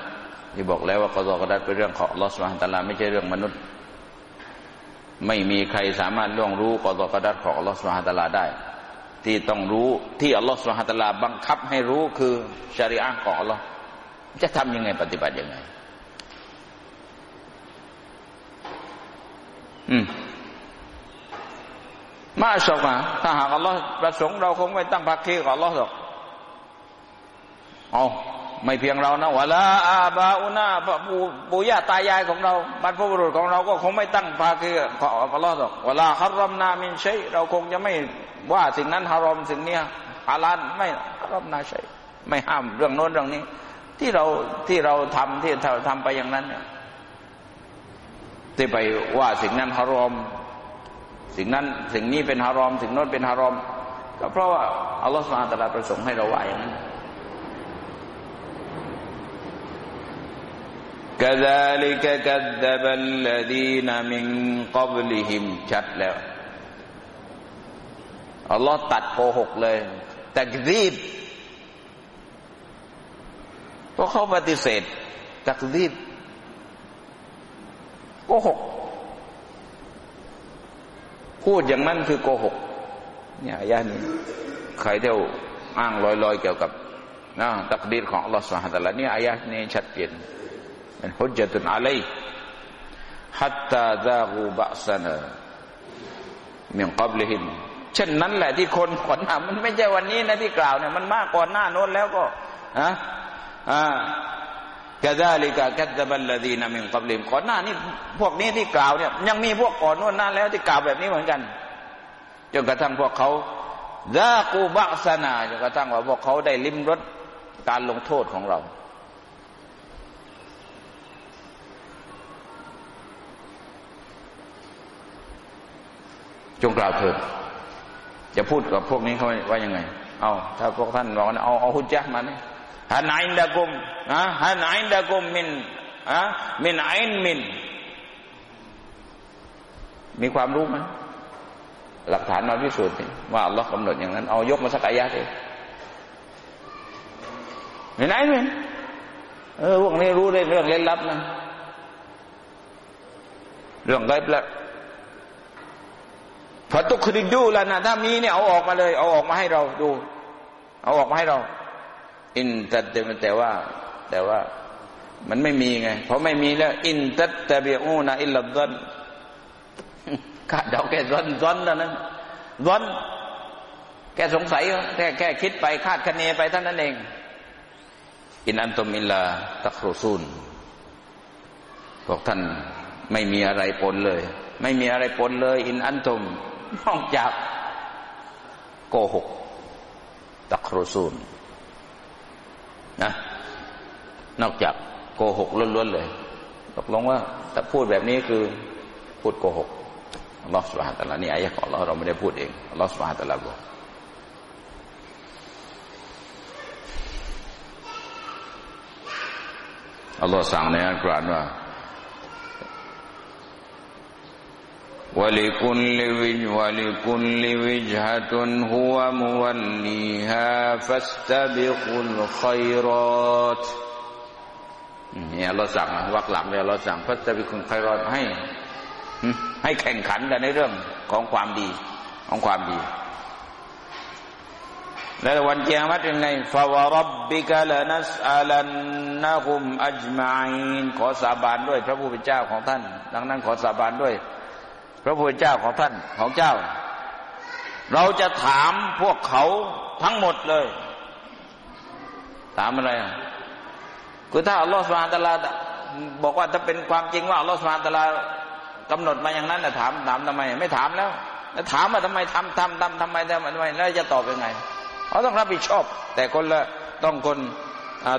ที่บอกแล้วว่ากอดกดัดเป็นเรื่องของลอสมาตาลาไม่ใช่เรื่องมนุษย์ ไม่มีใครสามารถล่วงรู้กอดกดัดของลอสมาตาลาได้ ที่ต้องรู้ที่อัลลอฮฺสุฮาตาลาบังคับให้รู้คือชริอะของอัลลอฮ์จะทำยังไงปฏิบัติยังไง อืมมาชกมาถ้าหากอัลลอฮ์ประสงค์เราคงไม่ตั้งภาคีกับอัลลอฮ์หรอกเอา ไม่เพียงเรานะวะลาอาบาอุนาปูปูย่าตายายของเราบรรพบุรุษของเราก็คงไม่ตั้งภาคีขออัลลอฮ์หรอกวะลาฮารอมนามินชัยเราคงจะไม่ว่าสิ่งนั้นฮารอมสิ่งนี้ฮาลาลไม่ฮารอมนาใชัยไม่ห้ามเรื่องโน้นเรื่องนี้ ที่เราที่เราทำที่เราทำไปอย่างนั้นเนี่ยที่ไปว่าสิ่งนั้นฮารอม สิ่งนั้นสิ่งนี้เป็นฮารอม สิ่งโน้นเป็นฮารอม ก็เพราะว่าอัลลอฮฺสุบฮาตะลาประสงค์ให้เราว่าอย่างนั้น كذلك كذب الذين من قبلهم ชัดแล้วอัลลอฮ์ตัดโกหกเลยตักซีบเพราะเขาปฏิเสธตักซีบโกหก พูดอย่างนั้นคือโกหกเนี่ยอายะนี้ใครเที่ยวอ้างลอยๆเกี่ยวกับนะตักดีรของอัลลอฮ์สุบฮานตะลานี่อายะนี้ชัดเจน เป็นฮุจจตุนอะลัยฮัตตาซากูบะซานะมีกับลิหิมเช่นนั้นแหละที่คนก่อนหามันไม่ใช่วันนี้นะที่กล่าวเนี่ยมันมากก่อนหน้าโน้นแล้วก็ฮะอ่ากะซาลิกะกัตบัลลดีนามินกับลิมก่อนหน้านี่พวกนี้ที่กล่าวเนี่ยยังมีพวกก่อนโน้นนั้นแล้วที่กล่าวแบบนี้เหมือนกันจนกระทั่งพวกเขาซากูบะซานาจนกระทั่งว่าพวกเขาได้ลิ้มรสการลงโทษของเรา จงกล่าวเถิดจะพูดกับพวกนี้เขาว่ายังไง เอาถ้าพวกท่านบอกนะเอาเอาหุจจ์มาเนี่ยฮันอินดะกุมนะฮันอินดะกุมมินอะมินอินมิน มีความรู้ไหมหลักฐานมาพิสูจน์ว่าอัลลอฮ์กำหนดอย่างนั้น เอายกมาสักอายะเลยมินอินมินเออพวกนี้รู้ได้เรื่องเล่นลับนะ เรื่องไกลแล้ว พอตุกคดิดูแล้วนะถ้ามีเนี่ยเอาออกมาเลย เอาออกมาให้เราดู เอาออกมาให้เรา อินตัดแต่ว่า แต่ว่า มันไม่มีไงเพราะไม่มีแล้ว อินตัดแต่เบียอูนะอิลลัดอนคาดเดาแค่ร้อนร้อนเท่านั้นร้อนแค่สงสัยแค่แค่คิดไปคาดคะเนไปเท่านั้นเอง อินอันตุมิลลาตักรุซูนพวกท่านไม่มีอะไรปนเลย ไม่มีอะไรปนเลย อินอันตุม นอกจากโกหก ตักรซูลนะนอกจากโกหกล้วนๆเลยตกลงว่าถ้าพูดแบบนี้คือพูดโกหกอัลลอฮฺสุบฮฺตะลานี่อายะของเราเราไม่ได้พูดเองอัลลอฮฺสุบฮฺตะลาบอกอัลลอฮฺสั่งในอัลกุรอานว่า ولكل وج ولكل وجهة هو موليها فاستبقوا الخيرات เนี่ยเราสั่งวักหลังเนี่ยเราสั่งพัฒบิคุณไครอดให้ให้แข่งขันกันในเรื่องของความดีของความดี แล้ววันเกียรติยังไงฟาวรับบิกะลนัสอาลันนะฮุมอัจมาอินขอสาบานด้วย พระผู้เป็นเจ้าของท่าน ดังนั้นขอสาบานด้วยพ ระพุทธเจ้าของท่านของเจ้า เราจะถามพวกเขาทั้งหมดเลย ถามอะไรคือถ้าอัลลอฮฺสุบฮานตะลาบอกว่าถ้าเป็นความจริงว่าอัลลอฮฺสุบฮานตะลากำหนดมาอย่างนั้นนะถามถามทำไม ไม่ถามแล้วแล้วถามว่าทำไมทำทำทำทำไมทำไมแล้วจะตอบยังไงเขาต้องรับผิดชอบ แต่คนละต้องคน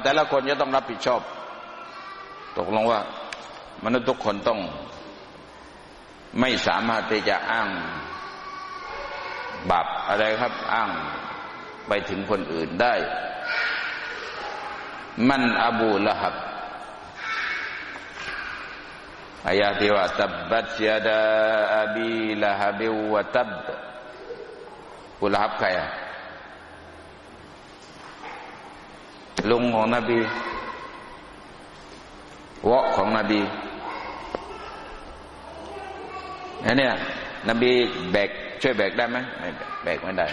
แต่ละคนจะต้องรับผิดชอบ ตกลงว่ามนุษย์ทุกคนต้อง ไม่สามารถที่จะอ้างบาปอะไรครับ อ้างไปถึงคนอื่นได้ มันอบูละฮับอายาที่ว่าตับบัตยาดาอบีละฮับิวะตับกุละฮับใครอะลุงของนบีวะของนบี เนี่ยนบีแบกช่วยแบกได้ไหมไม่แบกไม่ได้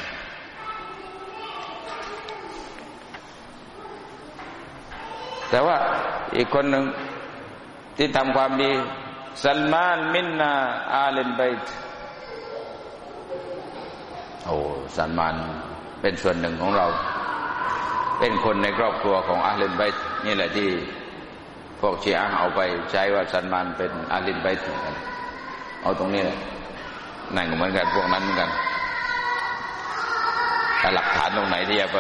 แต่ว่าอีกคนหนึ่งที่ทำความดีسلمان منا أهل البيتโอ้ซัลมานเป็นส่วนหนึ่งของเรา เป็นคนในครอบครัวของأهل البيت นี่แหละที่พวกชีอะเอาไปใช้ว่าซัลมานเป็นأهل البيت เหมือนกัน เอาตรงนี้แหละนั่นก็เหมือนกันพวกนั้นเหมือนกันถ้าหลักฐานตรงไหนที่จะไป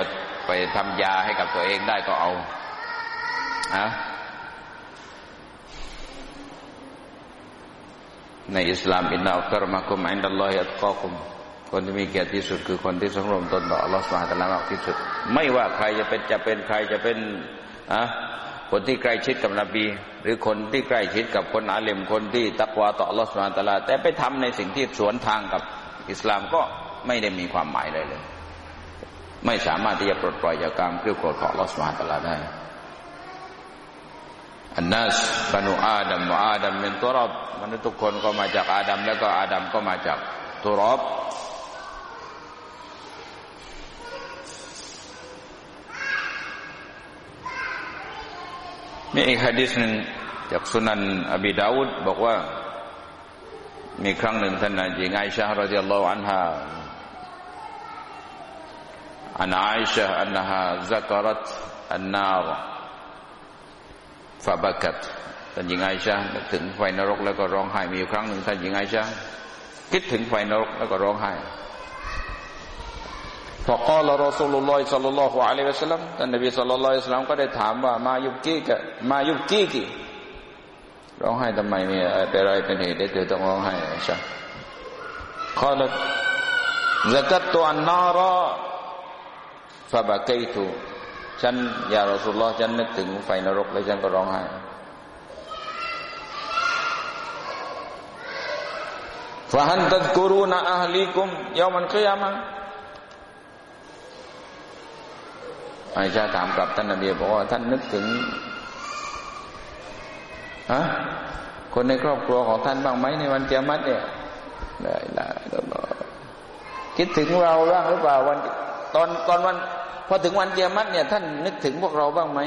ไปทำยาให้กับตัวเองได้ก็เอาอะในอิสลามอินนาอัครมาคุมอินดัลลอฮิอัตกอคุมคนที่มีเกียรติที่สุดคือคนที่สงรวมตนต่ออัลลอฮฺสุบฮานตะลามากที่สุด ไม่ว่าใครจะเป็นจะเป็นใครจะเป็นอะ คนที่ใกล้ชิดกับนบี หรือคนที่ใกล้ชิดกับคนอาเลมคนที่ตักวาต่ออัลอสุบฮาตลา แต่ไปทำในสิ่งที่สวนทางกับอิสลามก็ไม่ได้มีความหมายเลยเลย ไม่สามารถที่จะปลดปล่อยจากการเกลียวโกรธของอัลอสุบฮาตลาได้อันนัสบรรอาดัมอาดัมเป็นตุรับมนุษย์ทุกคนก็มาจากอาดัมแล้วก็อาดัมก็มาจากตุรับ มีอีกฮะดิษหนึ่งจากสุนันอบีดาวุดบอกว่า มีครั้งหนึ่งท่านนายหญิงไอชาฮ์รดิยัลลอฮุอันฮะعن عائشة أنها ذكرت النار فبكتท่านหญิงไอชาถึงไฟนรกแล้วก็ร้องไห้มีอยู่ครั้งหนึ่งท่านหญิงไอชาคิดถึงไฟนรกแล้วก็ร้องไห้ พอقال رسول الله صلى الله عليه وسلمท่านนบีصلى الله عليه وسلمก็ได้ถามว่าما يبكيك ما يبكيكร้องไห้ทำไมเนี่ยอะไรเป็นเหตุได้เธอต้องร้องไห้ใช่ข้อละจะกัดตัวอันนารอฟะบะเกตูฉันอย่ารอสุลลอฮ์ฉันนึกถึงไฟนรกแล้วฉันก็ร้องไห้ฟะฮันตักูรูนะอาฮลีกุมยามันขยามะ ไอชาถามกลับท่านนบีบอกว่าท่านนึกถึงฮะคนในครอบครัวของท่านบ้างไหมในวันเกียรติเนี่ยได้ละคิดถึงเราบ้างหรือเปล่าวันตอนตอนวันพอถึงวันเกียรติเนี่ย ท่านนึกถึงพวกเราบ้างไหม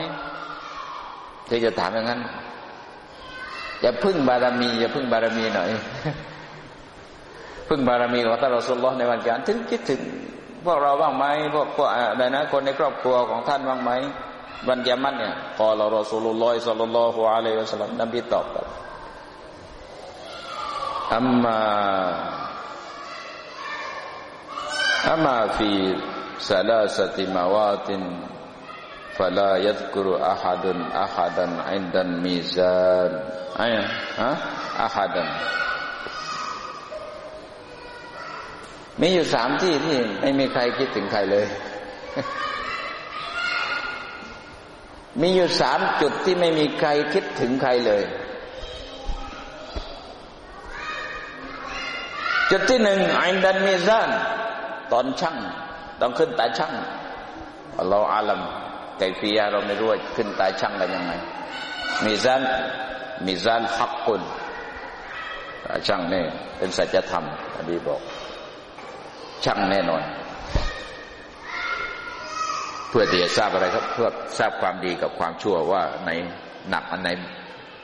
เธอจะถามอย่างนั้นอย่าพึ่งบารมีอย่าพึ่งบารมีหน่อยพึ่งบารมีของท่านรอสุลลอฮ์ในวันเกียรติถึงคิดถึง พวกเราบ้างไหมพวกพวกอะไรนะคนในครอบครัวของท่านบ้างไหมบันยามันเนี่ยกอลรอสูลุลลอยสุลลัลอฮุอะลัยวะสัลลัมนบีตอบครับอัมมาอัมมาฟีซาลาสติมาวาตินฟลายัดกรุอาฮัดันอาฮัดันอินดันมิซานอะอาฮัดัน มีอยู่สามที่ที่ไม่มีใครคิดถึงใครเลย มีอยู่สามจุดที่ไม่มีใครคิดถึงใครเลย จุดที่หนึ่งอินดันมีซานตอนช่างต้องขึ้นตาช่างเราอาลัมไกฟียาเราไม่รู้ว่าขึ้นตาช่างกันยังไงมีซานมีซานฮักกุลตาช่างนี่เป็นสัจธรรมอดีบอก ช่างแน่นอน เพื่อที่จะทราบอะไรครับ เพื่อทราบความดีกับความชั่วว่าไหนหนักอันไหน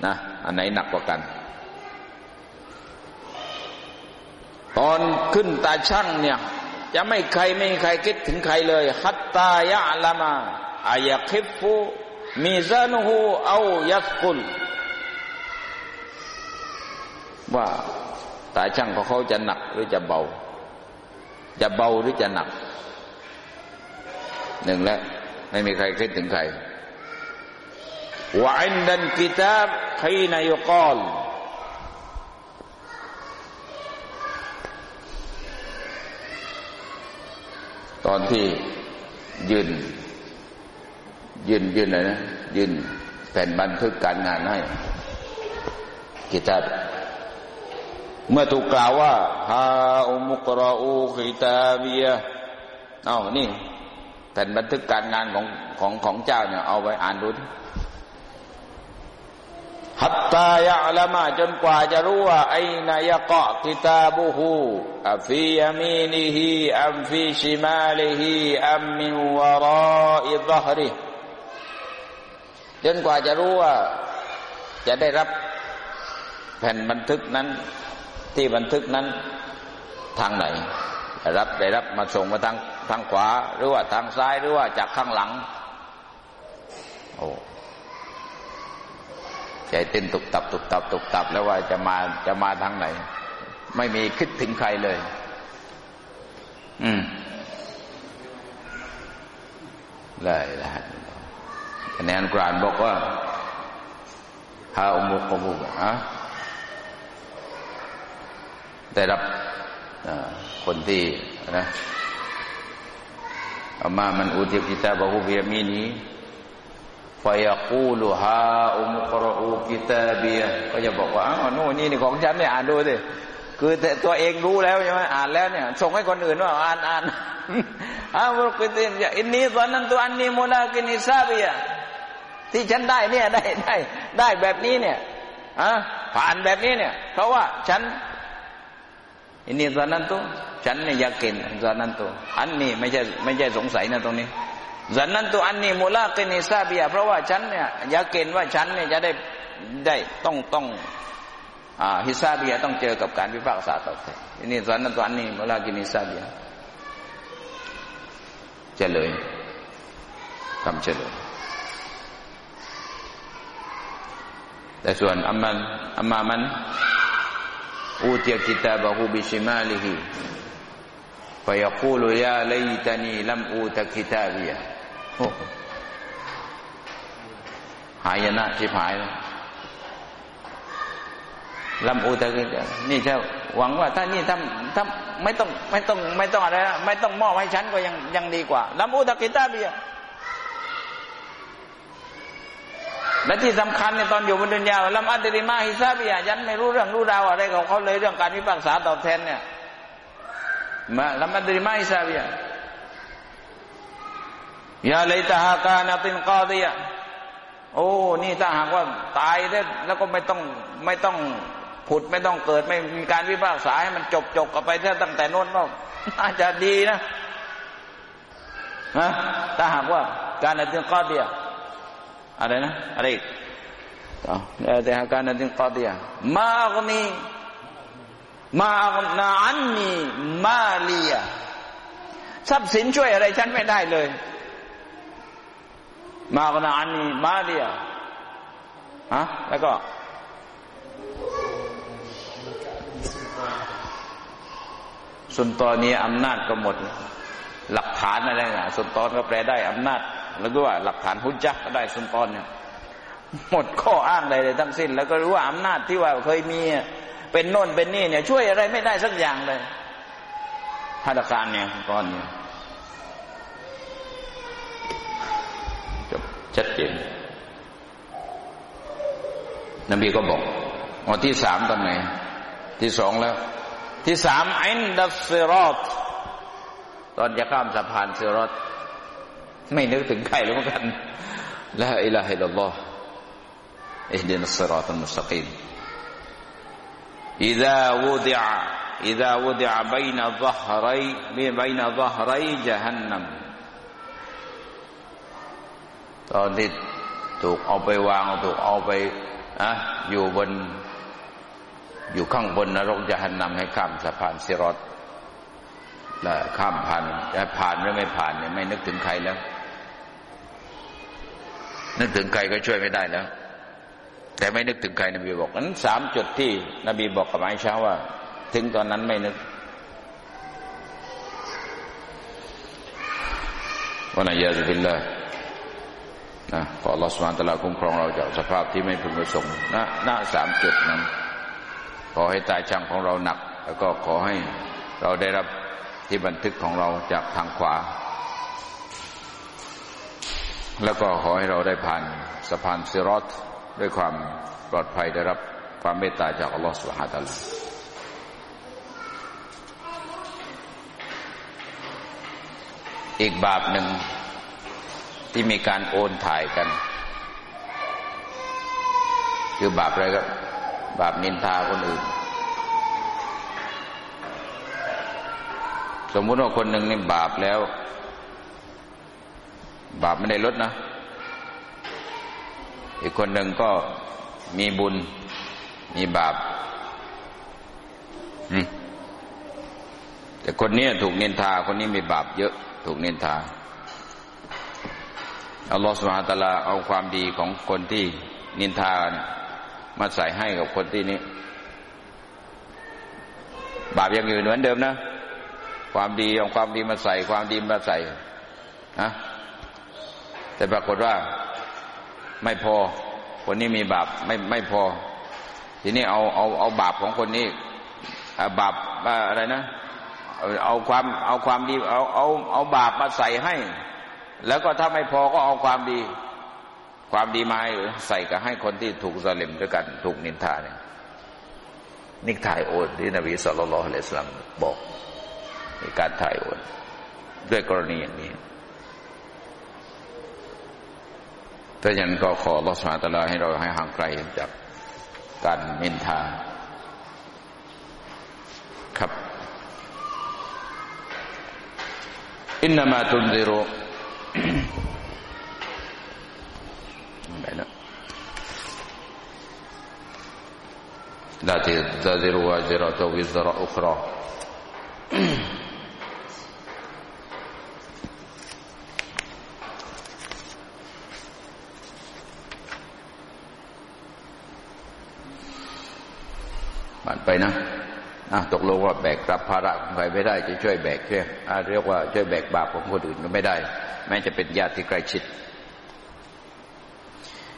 นะอันไหนหนักกว่ากัน ตอนขึ้นตาช่างเนี่ย จะไม่ใครไม่ใครคิดถึงใครเลย ฮัตตายะลามาอายะคิฟูมีซานุฮูเอายัสกุล ว่าตาช่างของเขาจะหนักหรือจะเบา จะเบาหรือจะหนัก หนึ่งแล้ว ไม่มีใครคิดถึงใครว่าอินดันกิตาบใครนายกอลตอนที่ยืนยืนยืนอะไรนะยืนแผ่นบันทึกการงานให้กิตาบ เมื่อถูกกล่าวว่าฮาอุมุกรออูกิตาเบียเอานี่แผ่นบันทึกการงานของของของเจ้าเนี่ยเอาไว้อ่านดูฮัตตายะละมาจนกว่าจะรู้ว่า ไอนายกะกิตาบุฮูอัฟียามีนิฮีอัมฟีชิมาลิฮีอัมมิวราอิดฮริจนกว่าจะรู้ว่า จะได้รับแผ่นบันทึกนั้น ที่บันทึกนั้นทางไหนได้รับได้รับมาส่งมาทางทางขวา หรือว่าทางซ้ายหรือว่าจากข้างหลัง โอ้ใจเต้นตุบตับตุบตับตุบตับ แล้วว่าจะมาจะมาทางไหน ไม่มีคิดถึงใครเลย อืมเลยละในอันกรานบอกว่าฮาอุมุกบุกอะ ได้รับคนที่นะอามามันอุทิกิตาบะฮูบิยามีนีฟยกูลูฮาอุมุกรอูกิตาเบียก็จะบอกว่าอ้าวโน่นนี่นี่ของฉันเนี่ยอ่านดูสิคือแต่ตัวเองรู้แล้วใช่ไหมอ่านแล้วเนี่ยส่งให้คนอื่นว่าอ่านอ่านอ้าวกิติอินนี้ตอนนั้นตัวอันนี้มูลากินิซาเบียที่ฉันได้เนี่ยได้ได้ได้แบบนี้เนี่ยอะผ่านแบบนี้เนี่ย เพราะว่าฉัน อินนี้ตอนนั้นตัวฉันเนี่ยยากินตอนนั้นตัวอันนี้ไม่ใช่ไม่ใช่สงสัยนะตรงนี้สันนั้นตัวอันนี้มูลากินิซาเบียเพราะว่าฉันเนี่ยยากเกณฑ์ว่าฉันเนี่ยจะได้ได้ต้องต้องอ่าฮิซาเบียต้องเจอกับการพิพากษาต่อไปนี่สันนั้นตัวอันนี้มูลากินิซาเบียเลยคำเฉลยแต่ส่วนอัมมันอัมมามัน อูเตียกิตาบะฮูบิชิมาลิฮิฟยกูลยาเลตานีลัมอูตะกิตาบียหายนะชิบหายแล้วลำอูตะกิตานี่ถ้าหวังว่า ถ้านี่ถ้าถ้าไม่ต้องไม่ต้องไม่ต้องอะไรนะไม่ต้องมอบให้ฉันก็ยังยังดีกว่าลำอูตะกิตาบีย และที่สำคัญเนี่ยตอนอยู่บนดุนยาลำอัดริมาฮิซาบียฉันไม่รู้เรื่องรู้ราวอะไรของเขาเลยเรื่องการพิพากษาตอบแทนเนี่ยมาลำอัดริมาฮิซาบียยาเลยตาฮากานาตินกอดียโอ้นี่ถ้าหากว่าตายได้แล้วก็ไม่ต้องไม่ต้องผุดไม่ต้องเกิดไม่มีการวิพากษาให้มันจบจบกันไปตั้งแต่โน้นก็น่าจะดีนะนะถ้าหากว่าการนาตินกอดีย อะไรนะอะไรอีกแต่หากการนาตินกอดียมาอันีมาอันาอันนีมาเลียทรัพย์สินช่วยอะไรฉันไม่ได้เลย มากันอันนี้มาเดียฮะแล้วก็สุนตอนนี้อำนาจก็หมด หลักฐานอะไรนะสุนตอนก็แปลได้อำนาจ แล้วก็ว่าหลักฐานหุจักก็ได้สุนตอนเนี่ยหมดข้ออ้างใดเลยทั้งสิ้น แล้วก็รู้ว่าอำนาจที่ว่าเคยมีเป็นโน่นเป็นนี่เนี่ย ช่วยอะไรไม่ได้สักอย่างเลยธนาคารเนี่ยตอนเนี้ชัดเจนนบีก็บอกอ๋อที่สามตอนไหนที่สองแล้ว ที่สามعند الصراطตอนจะข้ามสะพานเซรอต ไม่นึกถึงใครเลยเหมือนกันละอิลาฮิลลอฮ์อิฮดินัสซิรอตัลมุสตะกีม إذا وضع إذا وضع بين ظهري بين ظهري جهنم ตอนที่ถูกเอาไปวางถูกเอาไปอะอยู่บน อยู่ข้างบนนรกจะหันนำให้ข้ามสะพานสิรอตแล้วข้ามผ่านจะผ่านหรือไม่ผ่านเนี่ยไม่นึกถึงใครแล้ว นึกถึงใครก็ช่วยไม่ได้แล้ว แต่ไม่นึกถึงใครนบีบอกนั้นสามจุดที่ นบีบอกกับไอ้ชาว่า ถึงตอนนั้นไม่นึกว่านายาสุบิลลาห์นะขอรอสวานตะลาคุ้มครองเราจากสภาพที่ไม่พึงประสงค์ณณสามจุดนั้น ขอให้ตายช่างของเราหนัก แล้วก็ขอให้เราได้รับที่บันทึกของเราจากทางขวา แล้วก็ขอให้เราได้ผ่านสะพานซิรอตด้วยความปลอดภัยได้รับความเมตตาจากอัลลอฮฺสุบฮาตะลาอีกบาปหนึ่งที่มีการโอนถ่ายกัน คือบาปอะไรก็บาปนินทาคนอื่น สมมุติว่าคนหนึ่งนี่บาปแล้ว บาปไม่ได้ลดนะ อีกคนหนึ่งก็มีบุญ มีบาปแต่คนนี้ถูกนินทา คนนี้มีบาปเยอะ ถูกนินทาอัลลอฮฺสุบฮาตะลาเอาความดีของคนที่นินทามาใส่ให้กับคนที่นี้ บาปยังอยู่เหมือนเดิมนะ ความดีเอาความดีมาใส่ ความดีมาใส่นะ แต่ปรากฏว่าไม่พอ คนนี้มีบาปไม่ไม่พอ ทีนี้เอาเอาเอาบาปของคนนี้บาปอะไรนะ เอาความเอาความดีเอาเอาเอาบาปมาใส่ให้ แล้วก็ถ้าไม่พอก็เอาความดี ความดีมาใส่กับให้คนที่ถูกสลิมด้วยกัน ถูกนินทาเนี่ยนี่ถ่ายโอนที่นบีสุลต่านละอิสลามบอกในการถ่ายโอนด้วยกรณีอย่างนี้ ถ้ายัางก็ขอรักษาตลาให้เราให้ห่างไกลจากการเมินทาครับอินนามาตุนซิโรไปนะลาติซาซิรุวาจิรตวิซระอุครา ผ่านไปนะนะตกลงว่าแบกรับภาระของใครไม่ได้จะช่วยแบกช่วยเรียกว่าช่วยแบกบาปของคนอื่นก็ไม่ได้ แม้จะเป็นญาติที่ใกล้ชิด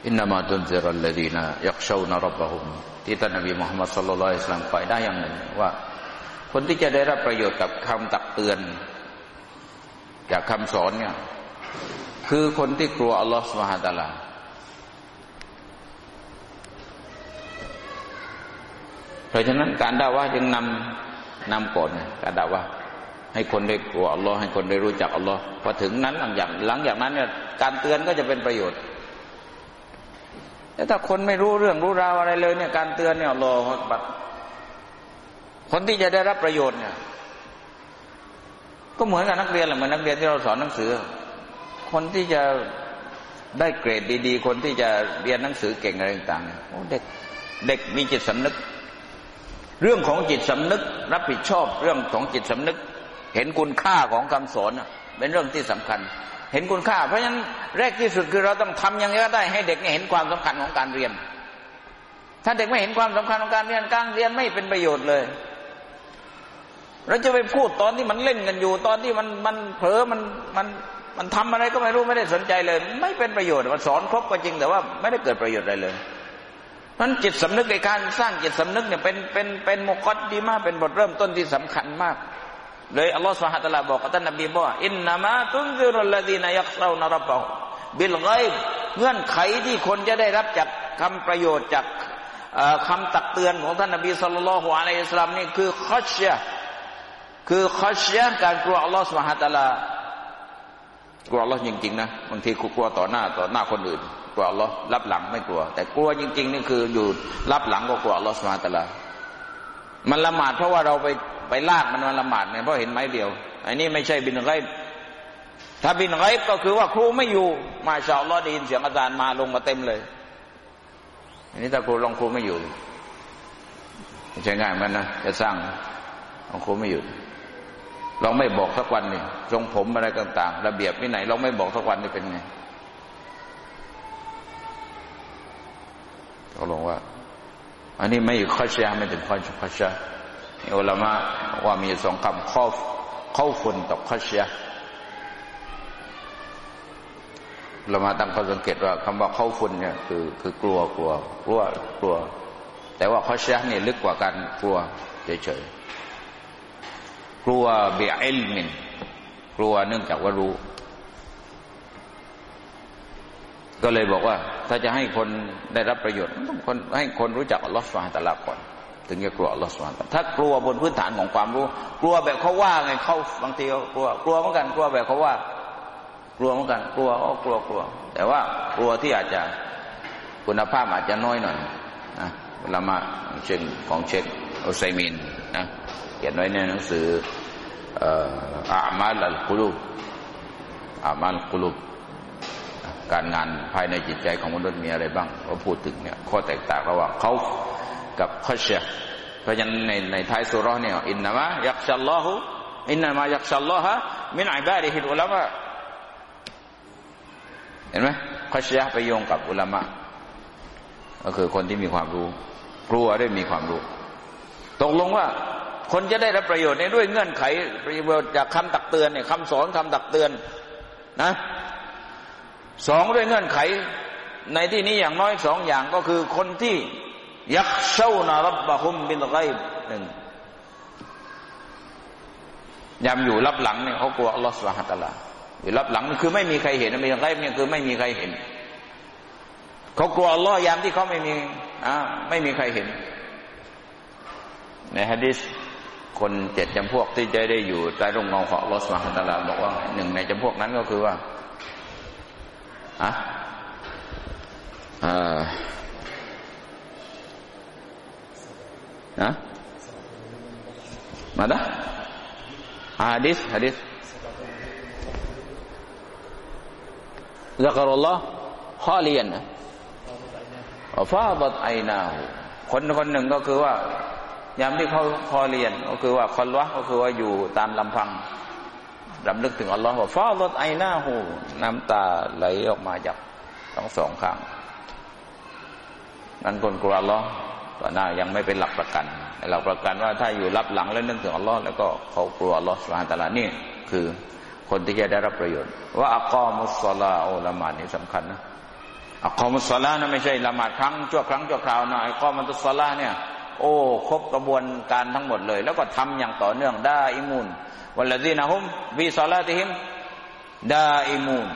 อินนามาตุนซิรัลลดีนายักชาวนารับบะฮุมที่ท่านนบีมุฮัมมัดสุลลัลอิสลามไปได้อย่างหนึ่งว่า คนที่จะได้รับประโยชน์กับคำตักเตือน จากคำสอนเนี่ยคือคนที่กลัวอัลลอฮฺสุบฮาตาลาเพ ราะฉะนั้นการด่าว่าจึงนำนำก่อนการด่าว่า ให้คนได้กลัวอัลลอฮ์ให้คนได้รู้จักอัลลอฮ์พอถึงนั้นหลังจากหลังจากนั้นเนี่ยการเตือนก็จะเป็นประโยชน์แต่ถ้าคนไม่รู้เรื่องรู้ราวอะไรเลยเนี่ยการเตือนเนี่ยรอบัดคนที่จะได้รับประโยชน์เนี่ย ก็เหมือนกับนักเรียนแหละเหมือนนักเรียนที่เราสอนหนังสือ คนที่จะได้เกรดดี ๆ คนที่จะเรียนหนังสือเก่งอะไรต่างๆเด็กเด็กมีจิตสำนึก เรื่องของจิตสำนึก รับผิดชอบเรื่องของจิตสำนึก เห็นคุณค่าของคำสอนเป็นเรื่องที่สำคัญ เห็นคุณค่า เพราะฉะนั้นแรกที่สุดคือเราต้องทำอย่างนี้ก็ได้ให้เด็กเห็นความสำคัญของการเรียน ถ้าเด็กไม่เห็นความสำคัญของการเรียนการเรียนไม่เป็นประโยชน์เลยเราจะไปพูดตอนที่มันเล่นกันอยู่ ตอนที่มันมันเผลอมันมันมันทำอะไรก็ไม่รู้ไม่ได้สนใจเลย ไม่เป็นประโยชน์มันสอนครบก็จริงแต่ว่าไม่ได้เกิดประโยชน์อะไรเลย นั้นจิตสำนึกในการสร้างจิตสำนึกเนี่ยเป็นเป็นเป็นมกอดดีมากเป็นบทเริ่มต้นที่สำคัญมาก เลยอัลลอฮฺสุฮาตะลาบอกกับท่านนบีบอกอินนามาตุนซิรุลลดีนายักเซานารบะบิลไกเงื่อนไขที่คนจะได้รับจากคำประโยชน์จากคำตักเตือนของท่านนบีสุลต่านละฮ์อะลัยฮิสลามนี่คือขัชยะคือขัชยะการกลัวอัลลอฮฺสุฮาตะลากลัวอัลลอฮ์จริงๆนะบางทีกลัวต่อหน้าต่อหน้าคนอื่น กลัวอัลลอฮ์รับหลังไม่กลัว แต่กลัวจริง ๆ นี่คืออยู่รับหลังก็กลัวอัลลอฮ์สุบฮานตะลามันละหมาดเพราะว่าเราไปไปลากมันมาละหมาดเนี่ยเพราะเห็นไม้เดียวอันนี้ไม่ใช่บินไกถ้าบินไกก็คือว่าครูไม่อยู่ มาชาวลอดีนเสียงอาจารย์มาลงมาเต็มเลย อันนี้ถ้าครูลองครูไม่อยู่ใช่ง่ายมันนะจะสร้างลองครูไม่อยู่ลองไม่บอกสักวันนี่ทรงผมอะไรต่าง ๆ ระเบียบที่ไหนลองไม่บอกสักวันนี่เป็นไง เขาลงว่า อันนี้ไม่ข้อเชียไม่ถึงข้อข้อเชียอุลามะว่ามีสองคำข้อข้อฟุนต่อข้อเชียเรามาตั้งข้อสังเกตว่าคำว่าเขาฟุนเนี่ยคือคือกลัวกลัวกลัวกลัว แต่ว่าเขาเชียเนี่ยลึกกว่าการกลัวเฉยๆกลัวเบียอิลมิน กลัวเนื่องจากว่ารู้ ก็เลยบอกว่า ถ้าจะให้คนได้รับประโยชน์ต้องคนให้คนรู้จักอัลลอฮฺสุบฮานตะลาก่อนถึงจะกลัวอัลลอฮฺสุบฮานตะลาถ้ากลัวบนพื้นฐานของความรู้ กลัวแบบเขาว่าไงเขาบางทีกลัวกลัวเหมือนกันกลัวแบบเขาว่า กลัวเหมือนกันกลัวอ๋อกลัวกลัว แต่ว่ากลัวที่อาจจะคุณภาพอาจจะน้อยหน่อยนะเวลามาเช่นของเช็คอุไซมินนะเขียนไว้ในหนังสืออามาลกุลูอามาลกุลู การงานภายในจิตใจของมนุษย์มีอะไรบ้างเขาพูดถึงเนี่ยข้อแตกต่างระหว่างเขากับข้อเชียเพราะฉะนั้นในในท้ายสุรเนี่ยอินนามะยักชัลลอฮุอินนามะยักชัลลอฮะมินอิบาดิฮิอุลามะเห็นไหมข้อเชียไปโยงกับอุลามะก็คือคนที่มีความรู้ กลัวได้มีความรู้ ตกลงว่าคนจะได้รับประโยชน์ในด้วยเงื่อนไขประโยชน์จากคำตักเตือนเนี่ยคำสอนคำตักเตือนนะ สองด้วยเงื่อนไข ในที่นี้อย่างน้อยสองอย่างก็คือคนที่ยักเช่านารับบะคุมบินตะไกหนึ่งยามอยู่รับหลังเนี่ยเขากลัวอัลลอฮฺสุบฮฺตะลาอยู่รับหลังนี่คือไม่มีใครเห็นมีตะไกเนี่ยคือไม่มีใครเห็นเขากลัวอัลลอฮ์ยามที่เขาไม่มีอ่าไม่มีใครเห็น ในฮะดิษคนเจ็ดจำพวกที่จะได้อยู่ใต้ร่มเงาของอัลลอฮฺสุบฮฺตะลาบอกว่าหนึ่งในจำพวกนั้นก็คือว่า อะอ่าอะมาดะฮะดิษฮะดิษ ذكر الله خاليا فاضت عيناه คนคนหนึ่งก็คือว่ายามที่เขาพอเรียนก็คือว่าคนวะก็คือว่าอยู่ตามลำพัง รำลึกถึงอัลลอฮ์ว่าฟาลดไอหน้าหูน้ำตาไหลออกมาจากทั้งสองข้างนั้นคนกลัวอัลลอฮ์ตอนหน้ายังไม่เป็นหลักประกันหลักประกันว่าถ้าอยู่รับหลังแล้วนึกถึงอัลลอฮ์แล้วก็เขากลัวอัลลอฮ์สุบฮานตะลานี่คือคนที่จะได้รับประโยชน์ ว่าอักอมุสลาโอละหมาดนี่สำคัญนะอักอมุสลานะไม่ใช่ละหมาดครั้งชั่วครั้งชั่วคราวนะอักอมุสลาเนี่ย โอ้ครบกระบวนการทั้งหมดเลย แล้วก็ทำอย่างต่อเนื่องได้อิมูน วัลลดีนะฮุมบีซาลาติฮิมดาอิมูน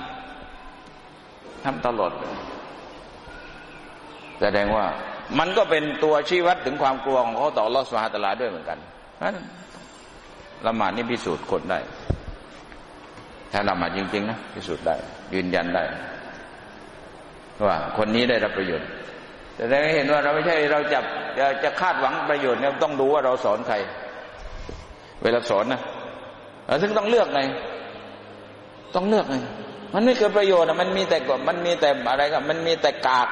ทำตลอดแสดงว่ามันก็เป็นตัวชี้วัดถึงความกลัวของเขาต่อลอสวาตลาด้วยเหมือนกันนั้นละหมาดนี่พิสูจน์คนได้ ถ้าละหมาดจริง ๆ นะพิสูจน์ได้ ยืนยันได้ ว่าคนนี้ได้รับประโยชน์ แต่ได้เห็นว่าเราไม่ใช่เราจะจะจะคาดหวังประโยชน์เนี่ยต้องดูว่าเราสอนใคร เวลาสอนนะ ซึ่งต้องเลือกไง ต้องเลือกไง มันไม่เกิดประโยชน์มันมีแต่กมันมีแต่อะไรครับมันมีแต่กาก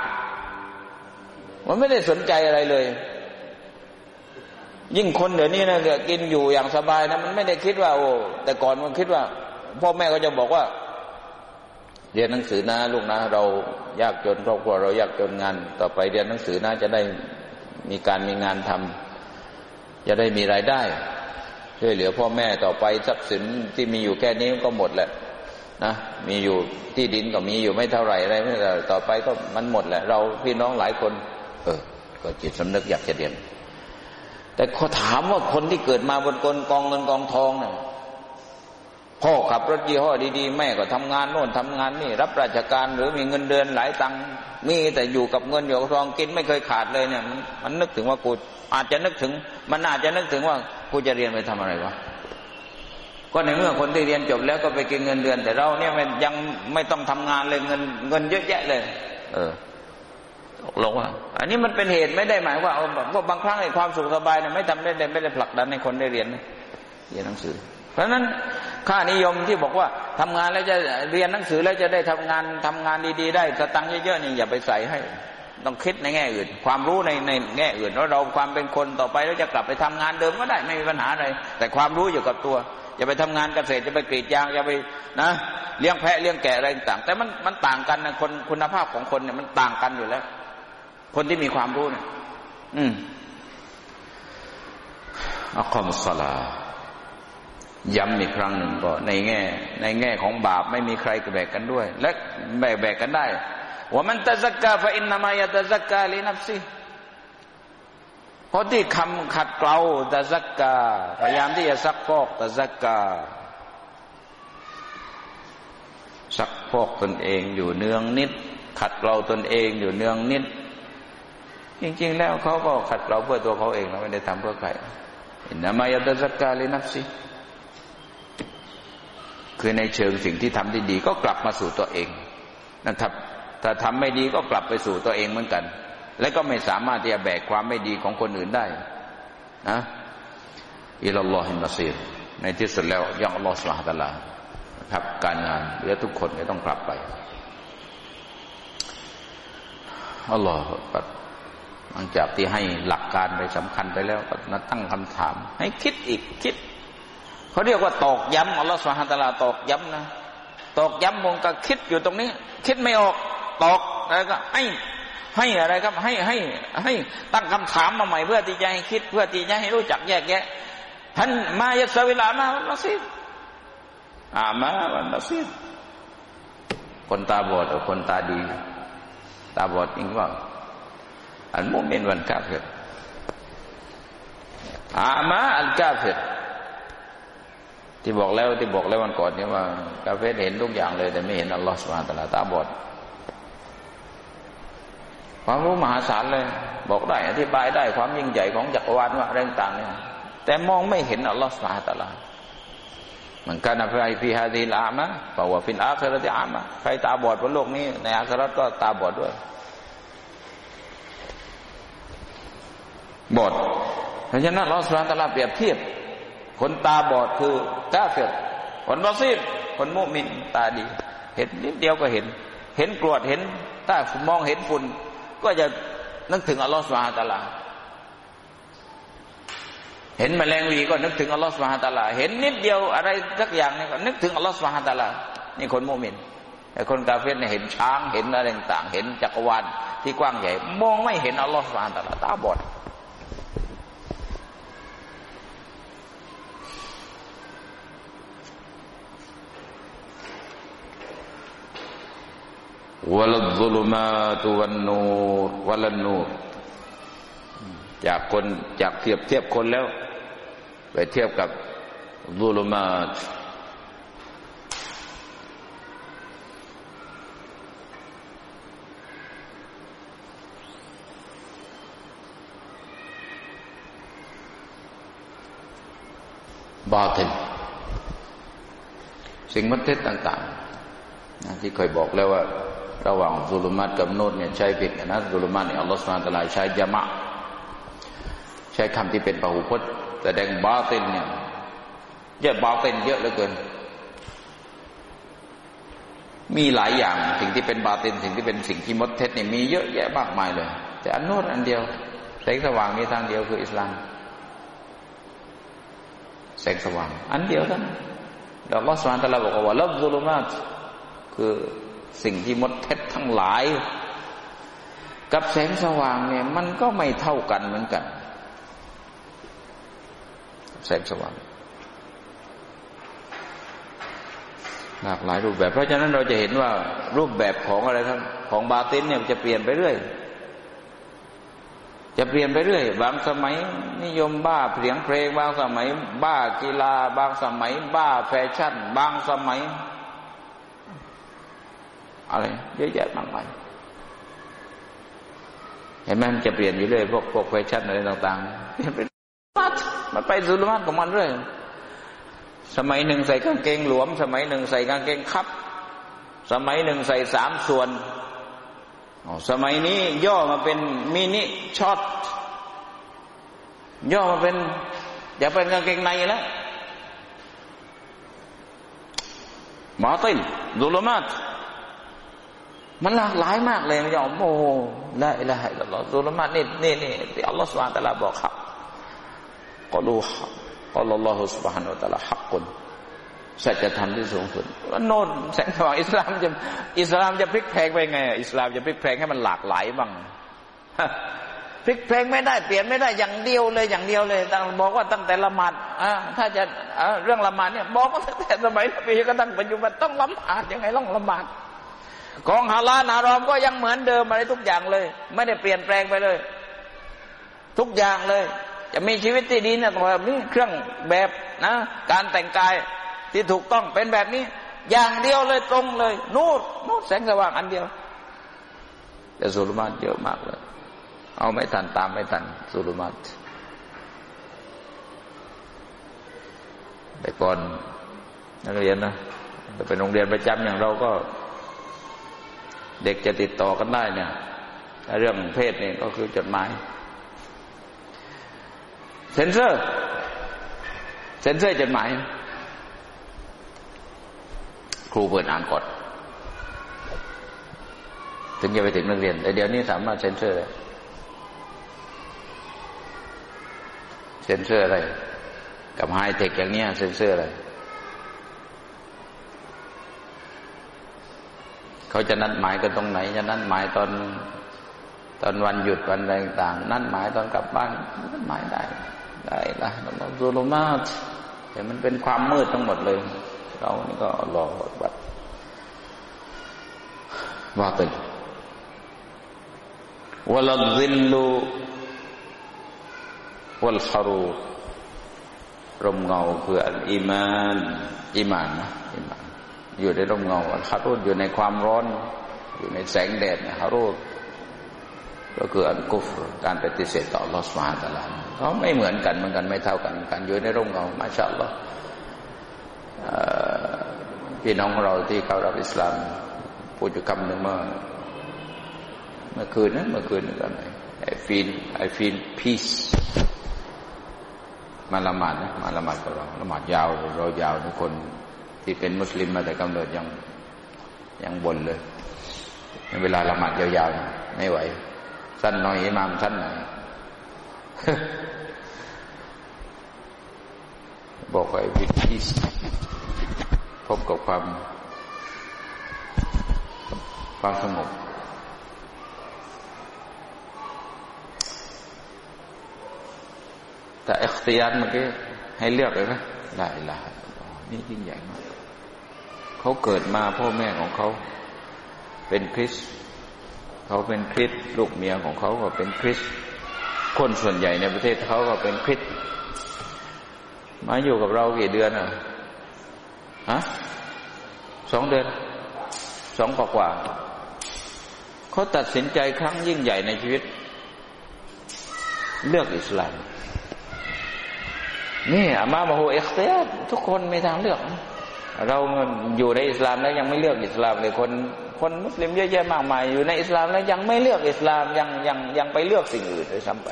มันไม่ได้สนใจอะไรเลย ยิ่งคนเดี๋ยวนี้นะกินอยู่อย่างสบายนะมันไม่ได้คิดว่า โอ้แต่ก่อนมันคิดว่า พ่อแม่ก็จะบอกว่า เรียนหนังสือนะลูกนะ เรายากจนครอบครัวเรายากจนงาน ต่อไปเรียนหนังสือนะจะได้มีการมีงานทำจะได้มีรายได้ ช่วยเหลือพ่อแม่ต่อไปทรัพย์สินที่มีอยู่แค่นี้ก็หมดแหละนะมีอยู่ที่ดินก็มีอยู่ไม่เท่าไหร่อะไรไม่เท่าต่อไปก็มันหมดแหละ เราพี่น้องหลายคน เออ ก็จิตสำนึกอยากจะเรียน แต่ขอถามว่าคนที่เกิดมาบนกลกองเงินกองทองเนี่ยพ่อขับรถยี่ห้อดีๆ แม่ก็ทำงานโน่นทำงานนี่ รับราชการหรือมีเงินเดือนหลายตังค์มีแต่อยู่กับเงินอยู่กับทองกินไม่เคยขาดเลยเนี่ย มันนึกถึงว่ากูอาจจะนึกถึง มันอาจจะนึกถึงว่า กูจะเรียนไปทำอะไรวะก็ในเมื่อคนที่เรียนจบแล้วก็ไปกินเงินเดือน แต่เราเนี่ยมันยังไม่ต้องทำงานเลยเงินเงินเยอะแยะเลย เออลงว่า อันนี้มันเป็นเหตุไม่ได้หมายว่าว่าบางครั้งไอ้ความสุขสบายเนี่ยไม่ทำได้ไม่ได้ผลักดันให้คนได้เรียนเรียนหนังสือ เพราะฉะนั้นค่านิยมที่บอกว่าทำงานแล้วจะเรียนหนังสือแล้วจะได้ทำงานทำงานดี ๆ ได้สตังค์เยอะๆนี่อย่าไปใส่ให้ ต้องคิดในแง่อื่น ความรู้ในในแง่อื่นว่าเราความเป็นคนต่อไปแล้วจะกลับไปทำงานเดิมก็ได้ไม่มีปัญหาอะไร แต่ความรู้อยู่กับตัวอย่าไปทำงานเกษตรจะไปกรีดยางอย่าไปนะเลี้ยงแพะเลี้ยงแกะอะไรต่างแต่มันมันต่างกันนะคนคุณภาพของคนเนี่ยมันต่างกันอยู่แล้ว คนที่มีความรู้เนี่ยอืมอัคคอมุสลาย้ำอีกครั้งหนึ่งก็ในแง่ ในแง่ของบาปไม่มีใครแบกกันด้วย และแบกแบกกันได้ ومن تزكى فإنما يتزكى لنفسهเพราะที่คำขัดเกลาتزكى พยายามที่จะซักฟอกتزكى ซักฟอกตนเองอยู่เนืองนิด ขัดเกลาตนเองอยู่เนืองนิด จริง ๆ แล้วเขาก็ขัดเกลาเพื่อตัวเขาเองนะไม่ได้ทำเพื่อใครอินนามายตะซักกาลีนับซีคือในเชิงสิ่งที่ทำที่ดีก็กลับมาสู่ตัวเองนะครับ ถ้าทำไม่ดีก็กลับไปสู่ตัวเองเหมือนกัน และก็ไม่สามารถที่จะแบกความไม่ดีของคนอื่นได้นะอิลลอฮิมัซีรในที่สุดแล้วยังอัลลอฮฺสุลฮฺตะลาครับการงานเหลือทุกคนไม่ต้องกลับไปอัลลอฮฺหลังจากที่ให้หลักการไปสำคัญไปแล้วก็มาตั้งคำถาม ให้คิดอีกคิดเขาเรียกว่าตอกย้ำอัลลอฮฺสุลฮฺตะลาตอกย้ำนะตอกย้ำมงก็คิดอยู่ตรงนี้ คิดไม่ออก ตกแล้วก็ให้ให้อะไรครับให้ให้ให้ตั้งคำถามมาใหม่เพื่อที่จะให้คิดเพื่อที่จะให้รู้จักแยกแยะท่านมายัสวิลามาวันนัสิดอามาวันนัสิคนตาบอดคนตาดี ตาบอดจริงว่าอันมุมินวันกาเฟรอามาอันกาเฟรที่บอกแล้วที่บอกแล้ววันก่อนนี่ว่ากาเฟรเห็นทุกอย่างเลย แต่ไม่เห็นอัลลอฮฺสุบฮานตะลาตาบอด ความรู้มหาศาลเลย บอกได้ อธิบายได้ความยิ่งใหญ่ของจักรวาลว่าอะไรต่างเนี่ยแต่มองไม่เห็นอัลลอฮฺสุบฮาตะลามันการอภัยพิฮาดีลามะเพราะว่าฟินอาคราติอามะใครตาบอดบนโลกนี้ ในอาคราตก็ตาบอดด้วย บอดเพราะฉะนั้นอัลลอฮฺสุบฮาตลาเปรียบเทียบ คนตาบอดคือกาเฟตคนบอซีดคนมุมินตาดี เห็นนิดเดียวก็เห็น เห็นกรวดเห็นถ้ามองเห็นฝุ่น ก็จะนึกถึงอัลลอฮฺสุบฮาตาลา เห็นแมลงวีก็นึกถึงอัลลอฮฺสุบฮาตาลา เห็นนิดเดียวอะไรสักอย่างนี่ก็นึกถึงอัลลอฮฺสุบฮาตาลา นี่คนโมมินแต่คนกาเฟสเนี่ยเห็นช้างเห็นอะไรต่าง เห็นจักรวาลที่กว้างใหญ่ มองไม่เห็นอัลลอฮฺสุบฮาตาลาตาบอด วลซุลมาตุวันนูรวลนูจากคนจากเทียบเทียบคนแล้ว ไปเทียบกับซุลมาตบาตินสิ่งมัดเท็จต่าง ๆ ที่เคยบอกแล้วว่า ระหว่างซุลมัตกับนูดเนี่ยใช้ผิดนะซุลมัตเนี่ยอัลลอฮฺสุลตาลาใช้ยามะ ใช้คำที่เป็นปหุพจน์แสดงบาตินเนี่ยเยอะบาตินเยอะเหลือเกิน มีหลายอย่างสิ่งที่เป็นบาตินสิ่งที่เป็นสิ่งที่มดเท็จเนี่ยมีเยอะแยะมากมายเลย แต่อันนูดอันเดียวแสงสว่างมีทางเดียวคืออิสลามแสงสว่าง อันเดียวเท่านั้นแล้วอัลลอฮฺสุลตาลาบอกว่าลับซุลมัตคือ สิ่งที่มดเท็จทั้งหลาย กับแสงสว่างเนี่ย มันก็ไม่เท่ากันเหมือนกัน แสงสว่าง หลากหลายรูปแบบ เพราะฉะนั้นเราจะเห็นว่ารูปแบบของอะไรครับของบาตินเนี่ยจะเปลี่ยนไปเรื่อยจะเปลี่ยนไปเรื่อย บางสมัยนิยมบ้าเสียงเพลง บางสมัย บ้ากีฬา บางสมัย บ้าแฟชั่น บางสมัย อะไร เยอะแยะมากมายเห็นไหมมันจะเปลี่ยนอยู่เรื่อยพวกพวกแฟชั่นอะไรต่างๆเปลี่ยนไปมันไปสุลมาตของมันเรื่อยสมัยหนึ่งใส่กางเกงหลวม สมัยหนึ่งใส่กางเกงคับ สมัยหนึ่งใส่สามส่วนสมัยนี้ย่อมาเป็นมินิช็อตย่อมาเป็นอย่าเป็นกางเกงในแล้วมาตินดุลมาต มันหลากหลายมากเลยมันจะโอ้ละอิละฮะอิลลอฮ์ซุลมานี่นี่นี่ที่อัลลอฮ์สุบฮานตะลาบอกครับก็รู้อัลลอฮ์สุบฮานุตะลาฮักกุนสัจธรรมที่สูงสุดโน่นแสงสว่างอิสลามจะอิสลามจะพลิกแพลงไปไง อิสลามจะพลิกแพลงให้มันหลากหลายบ้างพลิกเพลงไม่ได้เปลี่ยนไม่ได้อย่างเดียวเลยอย่างเดียวเลยตั้งบอกว่าตั้งแต่ละหมาดอ่าถ้าจะเรื่องละหมาดเนี่ยบอกว่าตั้งแต่สมัยนบีก็ตั้งปัจจุบันต้องละหมาดยังไงต้องละหมาด ของฮาลาลนารอมก็ยังเหมือนเดิมอะไรทุกอย่างเลย ไม่ได้เปลี่ยนแปลงไปเลย ทุกอย่างเลย จะมีชีวิตที่ดีเนี่ยต้องแบบนี้เครื่องแบบนะ การแต่งกายที่ถูกต้องเป็นแบบนี้ อย่างเดียวเลยตรงเลย นูดนูดแสงสว่างอันเดียวแต่สุลมาตเยอะมากเลย เอาไม่ทันตามไม่ทันสุลมาตแต่ก่อนนักเรียนนะแต่เป็นโรงเรียนประจำอย่างเราก็ เด็กจะติดต่อกันได้เนี่ยเรื่องเพศนี่ก็คือจดหมาย เซนเซอร์เซนเซอร์จดหมาย ครูเปิดอ่านก่อนถึงจะไปถึงนักเรียน แต่เดี๋ยวนี้สามารถเซ็นเซอร์เลยเซ็นเซอร์อะไร กับไฮเทคอย่างนี้เซ็นเซอร์อะไร เขาจะนัดหมายกันตรงไหน จะนัดหมายตอนตอนวันหยุดวันอะไรต่างนัดหมายตอนกลับบ้านนัดหมายได้ ได้ละเราซูลมาแต่มันเป็นความมืดทั้งหมดเลย เรานี่ก็รอบัดว่าเป็นวลดิลลูวลฮารูรมเงาคืออัลอีมานอีมานนะอีมาน อยู่ในร่มเงาฮารูอยู่ในความร้อน อยู่ในแสงแดดฮารูก็คืออันกุฟการปฏิเสธต่อลอสมาตลาเขาไม่เหมือนกันเหมือนกันไม่เท่ากันกันอยู่ในร่มเงามาชาอัลลอฮ์พี่น้องเราที่เข้ารับอิสลามพูดอยู่คำหนึ่งเมื่อเมื่อคืนนั้นเมื่อคืนนึงกันไ I feel I feel peace มาละหมาดนะมาละหมาดกับเราละหมาดยาวเรายาวทุกคน ที่เป็นมุสลิมมาแต่กำเนิดยังยังบ่นเลยเวลาละหมาดยาวๆไม่ไหว สั้นหน่อยอิมามสั้นหน่อยบอกไว้วิธีพบกับความ ความสงบแต่เอ็กซ์ตียนเมื่อกี้ให้เลือกเลยไหมได้ละนี่ยิ่งใหญ่มาก เขาเกิดมาพ่อแม่ของเขา เป็นคริสเขาเป็นคริสลูกเมียของเขาก็เป็นคริสคนส่วนใหญ่ในประเทศเขาก็เป็นคริสมาอยู่กับเรากี่เดือนอะฮะสองเดือนสองกว่ากว่าเขาตัดสินใจครั้งยิ่งใหญ่ในชีวิต เลือกอิสลามนี่อามาบาฮูเอ็กเซียทุกคนมีทางเลือก เราอยู่ในอิสลามแล้วยังไม่เลือกอิสลามเลยคน คนมุสลิมเยอะแยะมากมาย อยู่ในอิสลามแล้วยังไม่เลือกอิสลามยังยังยังไปเลือกสิ่งอื่นเลยซ้ำไป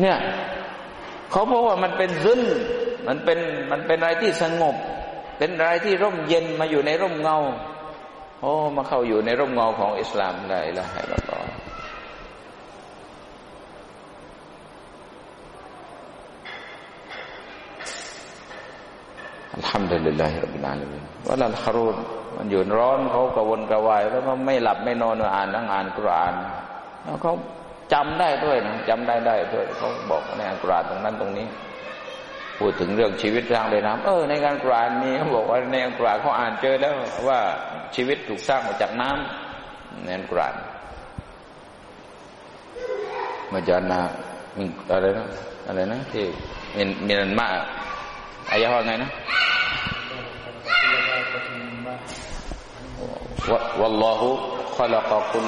เนี่ยเขาบอกว่ามันเป็นซึนมันเป็นมันเป็นอะไรที่สงบ เป็นอะไรที่ร่มเย็นมาอยู่ในร่มเงาโอ้มาเข้าอยู่ในร่มเงาของอิสลามได้ละให้เรา ต่ออัลฮัมดุลิลลาฮิรับบิลอาลามีนว่าลัลคารูนมันอยู่ร้อนเขากระวนกระวายแล้วก็ไม่หลับไม่นอนอ่านนั่งอ่านกุรอานแล้วเขาจำได้ด้วยนะจำได้ได้ด้วยเขาบอกในอัลกุรอานตรงนั้นตรงนี้ พูดถึงเรื่องชีวิตสร้างในน้ำเออในการกุรอานนี้เขาบอกว่าในอัลกุรอานเขาอ่านเจอแล้วว่าชีวิตถูกสร้างมาจากน้ำในอัลกุรอานมาจานาอะไรนะอะไรนะที่มีมีนันมา อายะว่าไงนะวัลลอฮุขลักกุล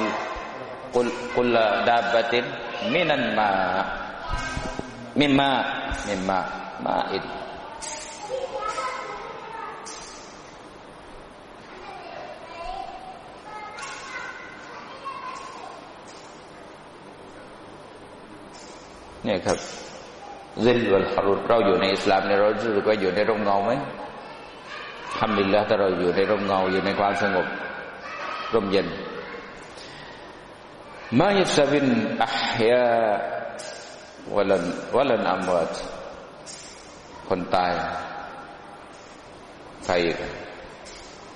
กุลกุลดาบตินมินันมามิมามิมามาอิดเนี่ยครับ ซิลวัลฮารุเราอยู่ในอิสลามเนี่ยเรารู้สึกว่าอยู่ในร่มเงาไหมทำดีแล้วถ้าเราอยู่ในร่มเงาอยู่ในความสงบร่มเย็นมายสบินอัพยาวลันวลันอัมวัตคนตายใคร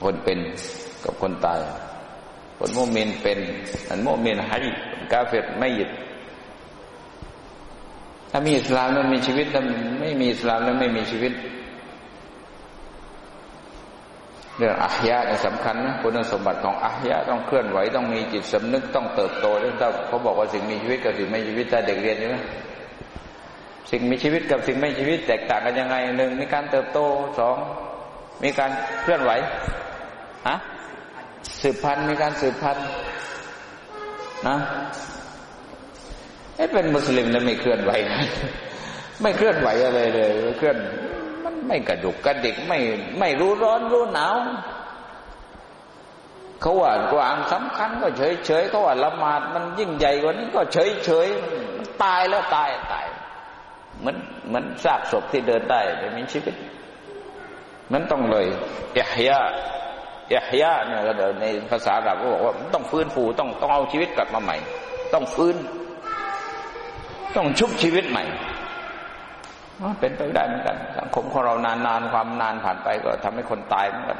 คนเป็นกับคนตาย คนโมุมินเป็นอันโมุมินฮัยกาเฟตไม่หยุด ถ้ามีอิสลามแล้วมีชีวิตถ้าไม่มีอิสลามแล้วไม่มีชีวิต เรื่องอัพยะเนี่ยสำคัญนะคุณสมบัติของอัพยะต้องเคลื่อนไหวต้องมีจิตสำนึกต้องเติบโตเรื่องเขาบอกว่าสิ่งมีชีวิตกับสิ่งไม่ชีวิตแต่เด็กเรียนใช่ไหมสิ่งมีชีวิตกับสิ่งไม่ชีวิต แตกต่างกันยังไงหนึ่งมีการเติบโตสองมีการเคลื่อนไหวฮะสืบพันธุ์มีการสืบพันธุ์นะ เป็นมุสลิมแล้วไม่เคลื่อนไหว ไม่เคลื่อนไหวอะไรเลยเคลื่อน มันไม่กระดุกกระดิกไม่ไม่รู้ร้อนรู้หนาวเขาว่ากวางสำคัญก็เฉยเฉยเขาว่าละหมาดมันยิ่งใหญ่กว่านี้ก็เฉยเฉยมันตายแล้วตายตายเหมือนเหมือนซากศพที่เดินได้ไม่มีชีวิต มันต้องเลยอิฮยาอิฮยาเนี่ยในภาษาอาหรับก็บอกว่า ต้องฟื้นฟูต้องต้องเอาชีวิตกลับมาใหม่ ต้องฟื้น ต้องชุบชีวิตใหม่เป็นไปได้เหมือนกัน สังคมของเรานานๆความนานผ่านไปก็ทำให้คนตายเหมือนกัน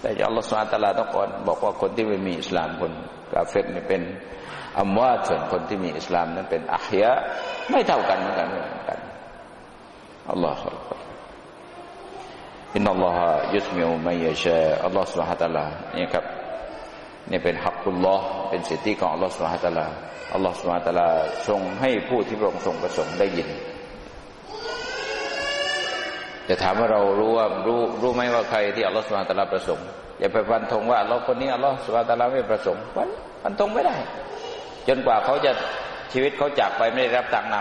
แต่อัลลอฮฺสุลตาลาต้องก่อนบอกว่าคนที่ไม่มีอิสลามคนกาเฟตนี่เป็นอัมวาส่วนคนที่มีอิสลามนั้นเป็นอัฮยะไม่เท่ากันเหมือนกันเหมือนกันอัลลอฮฺอินนัลลอฮฺยุสมิอุมัยยชาอัลลอฮฺสุบฮะตะลานี่ครับนี่เป็นฮักกุลลอฮ์เป็นสิทธิของอัลลอฮฺสุบฮะตะลา อัลลอฮฺสุบฮะตะลาทรงให้ผู้ที่พระองค์ทรงประสงค์ได้ยิน จะถามว่าเรารู้ว่ารู้รู้ไหมว่าใครที่อัลลอฮฺสุบฮะตะลาประสงค์อย่าไปฟันธงว่าอัลลอฮ์คนนี้อัลลอฮฺสุบฮะตะลาไม่ประสงค์ฟันฟันธงไม่ได้ จนกว่าเขาจะชีวิตเขาจากไปไม่ได้รับทางน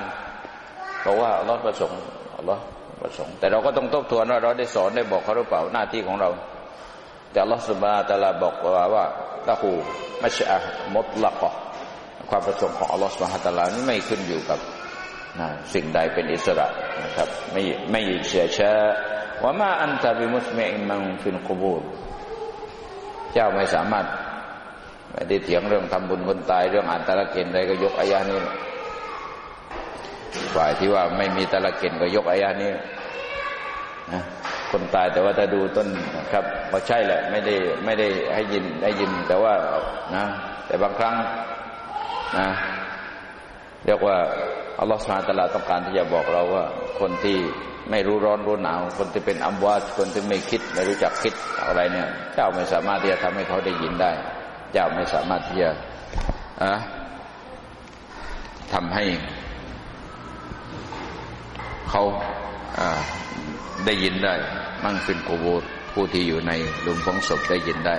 ำเพราะว่าอัลลอฮ์ประสงค์อัลลอฮ์ประสงค์ แต่เราก็ต้องทบทวนว่าเราได้สอนได้บอกเขาหรือเปล่าหน้าที่ของเรา แต่อัลลอฮฺสุบฮาตะลาบอกว่าว่าตะคูมัชอะมดละกอ ความประสงค์ของอัลลอฮฺสุบฮาตะลานี่ไม่ขึ้นอยู่กับสิ่งใดเป็นอิสระนะครับ ไม่ไม่เสียช้าว่ามาอันตะบิมุสเมอิมังฟินกบูรเจ้าไม่สามารถไม่ได้เถียงเรื่องทำบุญคนตายเรื่องอ่านตะละเกณฑ์ใดก็ยกอายานี้ฝ่ายที่ว่าไม่มีตะละเกณฑ์ก็ยกอายานี้นะคนตายแต่ว่าถ้าดูต้นครับก็ใช่แหละ ไม่ได้ไม่ได้ให้ยินได้ยินแต่ว่านะ แต่บางครั้ง นะเรียกว่าอัลลอฮฺสุลตาลาต้องการที่จะบอกเราว่า คนที่ไม่รู้ร้อนรู้หนาว คนที่เป็นอัมวาคนที่ไม่คิดไม่รู้จักคิดอะไรเนี่ย เจ้าไม่สามารถที่จะทำให้เขาได้ยินได้ เจ้าไม่สามารถที่จะอะทำให้เขาได้ยินได้ มั่งฟินโกโบผู้ที่อยู่ในลุมฝังศพได้ยินได้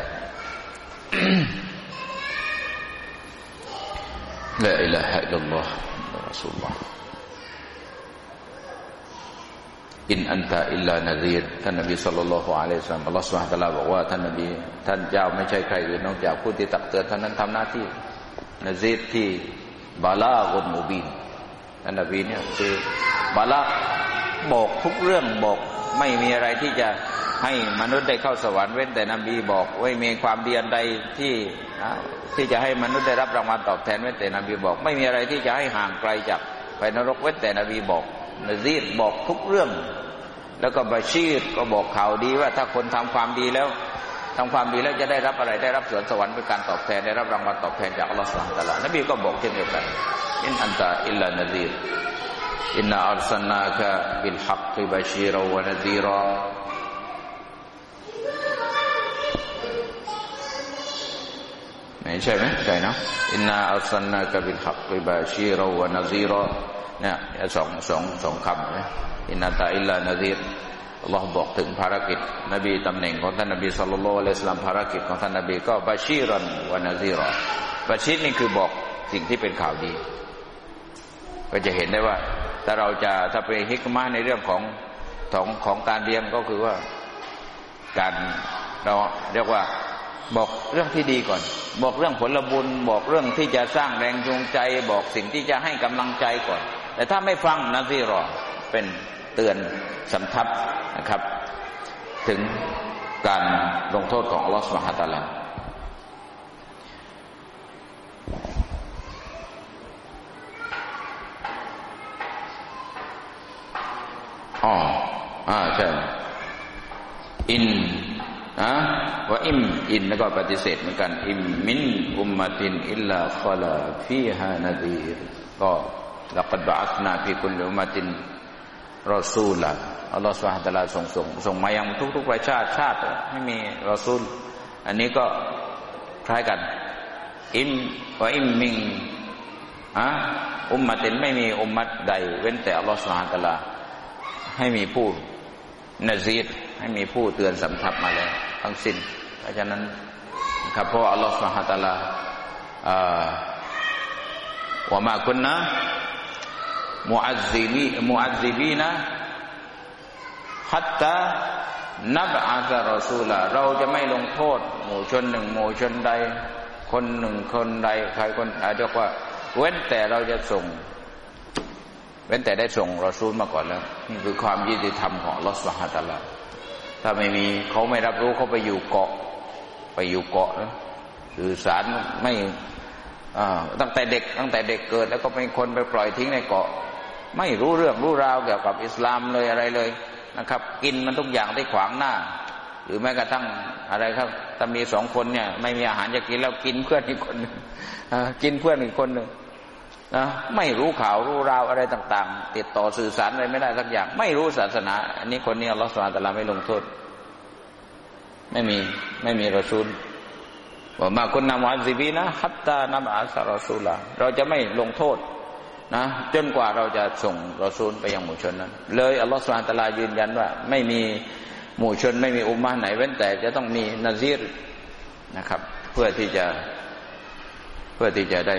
لا إله إلا الله رسول الله إن أنت إلا نذيرท่านนบีصلى الله عليه وسلمอัลลอฮ์سبحانه وتعالىบอกว่าท่านนบีท่านเจ้าไม่ใช่ใครอื่นนอกจากผู้ที่ตักเตือนท่านนั้นทำหน้าที่نذير ที่ بلاغ مبينท่านนบีเนี่ยคือبلاغ บอกทุกเรื่องบอกไม่มีอะไรที่จะให้มนุษย์ได้เข้าสวรรค์เว้นแต่นบีบอกว่ามีความเดีอันใดที่ ที่จะให้มนุษย์ได้รับรางวัลตอบแทนเว้นแต่นบีบอก ไม่มีอะไรที่จะให้ห่างไกลจากไฟนรกเว้นแต่นบีบอกนซีดบอกทุกเรื่อง แล้วก็بشير ก็บอกข่าวดีว่าถ้าคนทำความดีแล้วทำความดีแล้วจะได้รับอะไรได้รับสวนสวรรค์เป็นการตอบแทนได้รับรางวัลตอบแทนจากอัลลอฮฺسبحانه وتعالىนบีก็บอกเช่นเดียวกันإن أنت إلا نذير إنا أرسلناك بالحق بشيرا ونذيرا ไม่ใช่ไหมใช่เนาะอินนาอัลสันนากบิลฮักกิบาชีรวะนซีรอเนี่ยสองสองสองคำนะอินนาตาอิลลานซีรอัลลอฮ์บอกถึงภารกิจ นบีตำแหน่งของท่านนบีสุลต่านละสลามภารกิจของท่านนบีก็บาชีรันวานาซีรอบาชีรนี่คือบอกสิ่งที่เป็นข่าวดี ก็จะเห็นได้ว่า ถ้าเราจะถ้าไปฮิกมาในเรื่องของของของการเรียนก็คือว่า การเราเรียกว่า บอกเรื่องที่ดีก่อน บอกเรื่องผลบุญ บอกเรื่องที่จะสร้างแรงจูงใจ บอกสิ่งที่จะให้กำลังใจก่อน แต่ถ้าไม่ฟังนะซีรอเป็นเตือนสำทับนะครับ ถึงการลงโทษของอัลลอฮฺสุบฮฺตะลาอ๋ออ่าใช่อิน อะว่าอิมอินแล้วก็ปฏิเสธเหมือนกัน إن من أمة إلا خلا فيها نذيرก็لقد بعثنا في كل أمة رسولاอัลลอฮฺسبحانه وتعالىส่งส่งส่งมายังทุกๆประชาติชาติให้มีรอซูล อันนี้ก็คล้ายกัน อิมว่าอิมมิงอะอุมมตินไม่มีอุมมัตใด เว้นแต่อัลลอฮฺสุบฮฺตะลาให้มีผู้นาซีดให้มีผู้เตือนสำทับมาแล้ว ทั้งสิ้นเพราะฉะนั้นครับเพราะอัลลอฮฺสุฮฺตะลาว่ามาคุณนะมุอัซซิบีมุอัซซิบีนะฮัตตานับอาซารอซูลาเราจะไม่ลงโทษ หมู่ชนหนึ่งหมู่ชนใด คนหนึ่งคนใดใครคนอาจจะว่า เว้นแต่เราจะส่ง เว้นแต่ได้ส่งรอซูลมาก่อนแล้วนี่คือความยุติธรรมของลอสวาฮาตาลา ถ้าไม่มีเขาไม่รับรู้เขาไปอยู่เกาะ ไปอยู่เกาะนะสื่อสารไม่ตั้งแต่เด็กตั้งแต่เด็กเกิด แล้วก็เป็นคนไปปล่อยทิ้งในเกาะ ไม่รู้เรื่องรู้ราวเกี่ยวกับอิสลามเลยอะไรเลยนะครับ กินมันทุกอย่างที่ขวางหน้า หรือแม้กระทั่งอะไรครับถ้ามีสองคนเนี่ย ไม่มีอาหารจะกินแล้วกินเพื่อนอีกคนหนึ่งกินเพื่อนอีกคนหนึ่ง นะไม่รู้ข่าวรู้ราวอะไรต่าง ๆ ติดต่อสื่อสารอะไรไม่ได้สักอย่าง ไม่รู้ศาสนา อันนี้คนนี้อัลลอฮฺสุลตาราไม่ลงโทษ ไม่มีไม่มีรอซูลว่ามาคุณนำวาซิบีนะฮัตตานบอาสารอซูลาเราจะไม่ลงโทษนะจนกว่าเราจะส่งรอซูลไปยังหมู่ชนนั้น เลยอัลลอฮฺสุลตารายืนยันว่า ไม่มีหมู่ชนไม่มีอุมมาไหนเว้นแต่จะต้องมีนาซีรนะครับ เพื่อที่จะเพื่อที่จะได้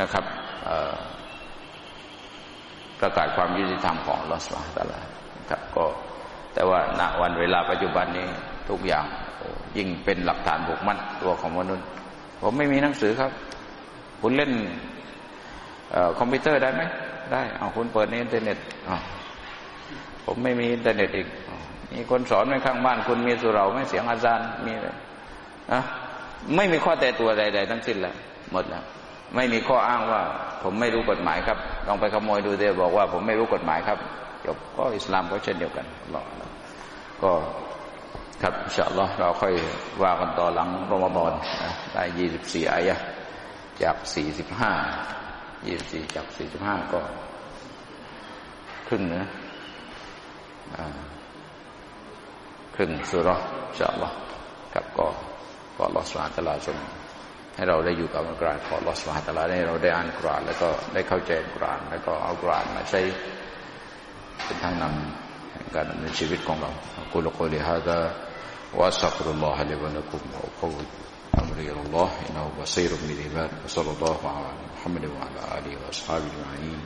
นะครับประกาศความยุติธรรมของลอสวาตาลาครับก็แต่ว่าณวันเวลาปัจจุบันนี้ทุกอย่างยิ่งเป็นหลักฐานผูกมัดตัวของมนุษย์ ผมไม่มีหนังสือครับ คุณเล่นคอมพิวเตอร์ได้ไหมได้เอาคุณเปิดในอินเทอร์เน็ตผมไม่มีอินเทอร์เน็ตอีกมีคนสอนไว้ข้างบ้าน คุณมีสุเหร่าไหมเสียงอาจารย์มีเลยนะไม่มีข้อแก้ตัวใดๆทั้งสิ้นแล้วหมดแล้ว ไม่มีข้ออ้างว่า ผมไม่รู้กฎหมายครับ ลองไปขโมยดูเดี๋ยวบอกว่า ผมไม่รู้กฎหมายครับจบก็อิสลามก็เช่นเดียวกันรอก็ครับإن شاء اللهเราค่อยว่ากันต่อหลังรอมฎอนได้ยี่สิบสี่อายะจากสี่สิบห้ายี่สิบสี่จากสี่สิบห้าก็ครึ่งนะครึ่งสุรอินชาอัลลอฮ์ครับก็ก็ลอสวาตลาชม ให้เราได้อยู่กับอัลกุรอานขอลอสวาตาลาให้เราได้อ่านกุรอานแล้วก็ได้เข้าใจกุรอานแล้วก็เอากุรอานมาใช้เป็นทางนำการดำเนินชีวิตของเรากุลกุลิฮะดะวะสักรุลลอฮะลิวะลักุมวะกุลลอฮ์ إلى الله إنه بصير بالعباد وصلى الله على محمد وعلى آله وأصحابه أجمعين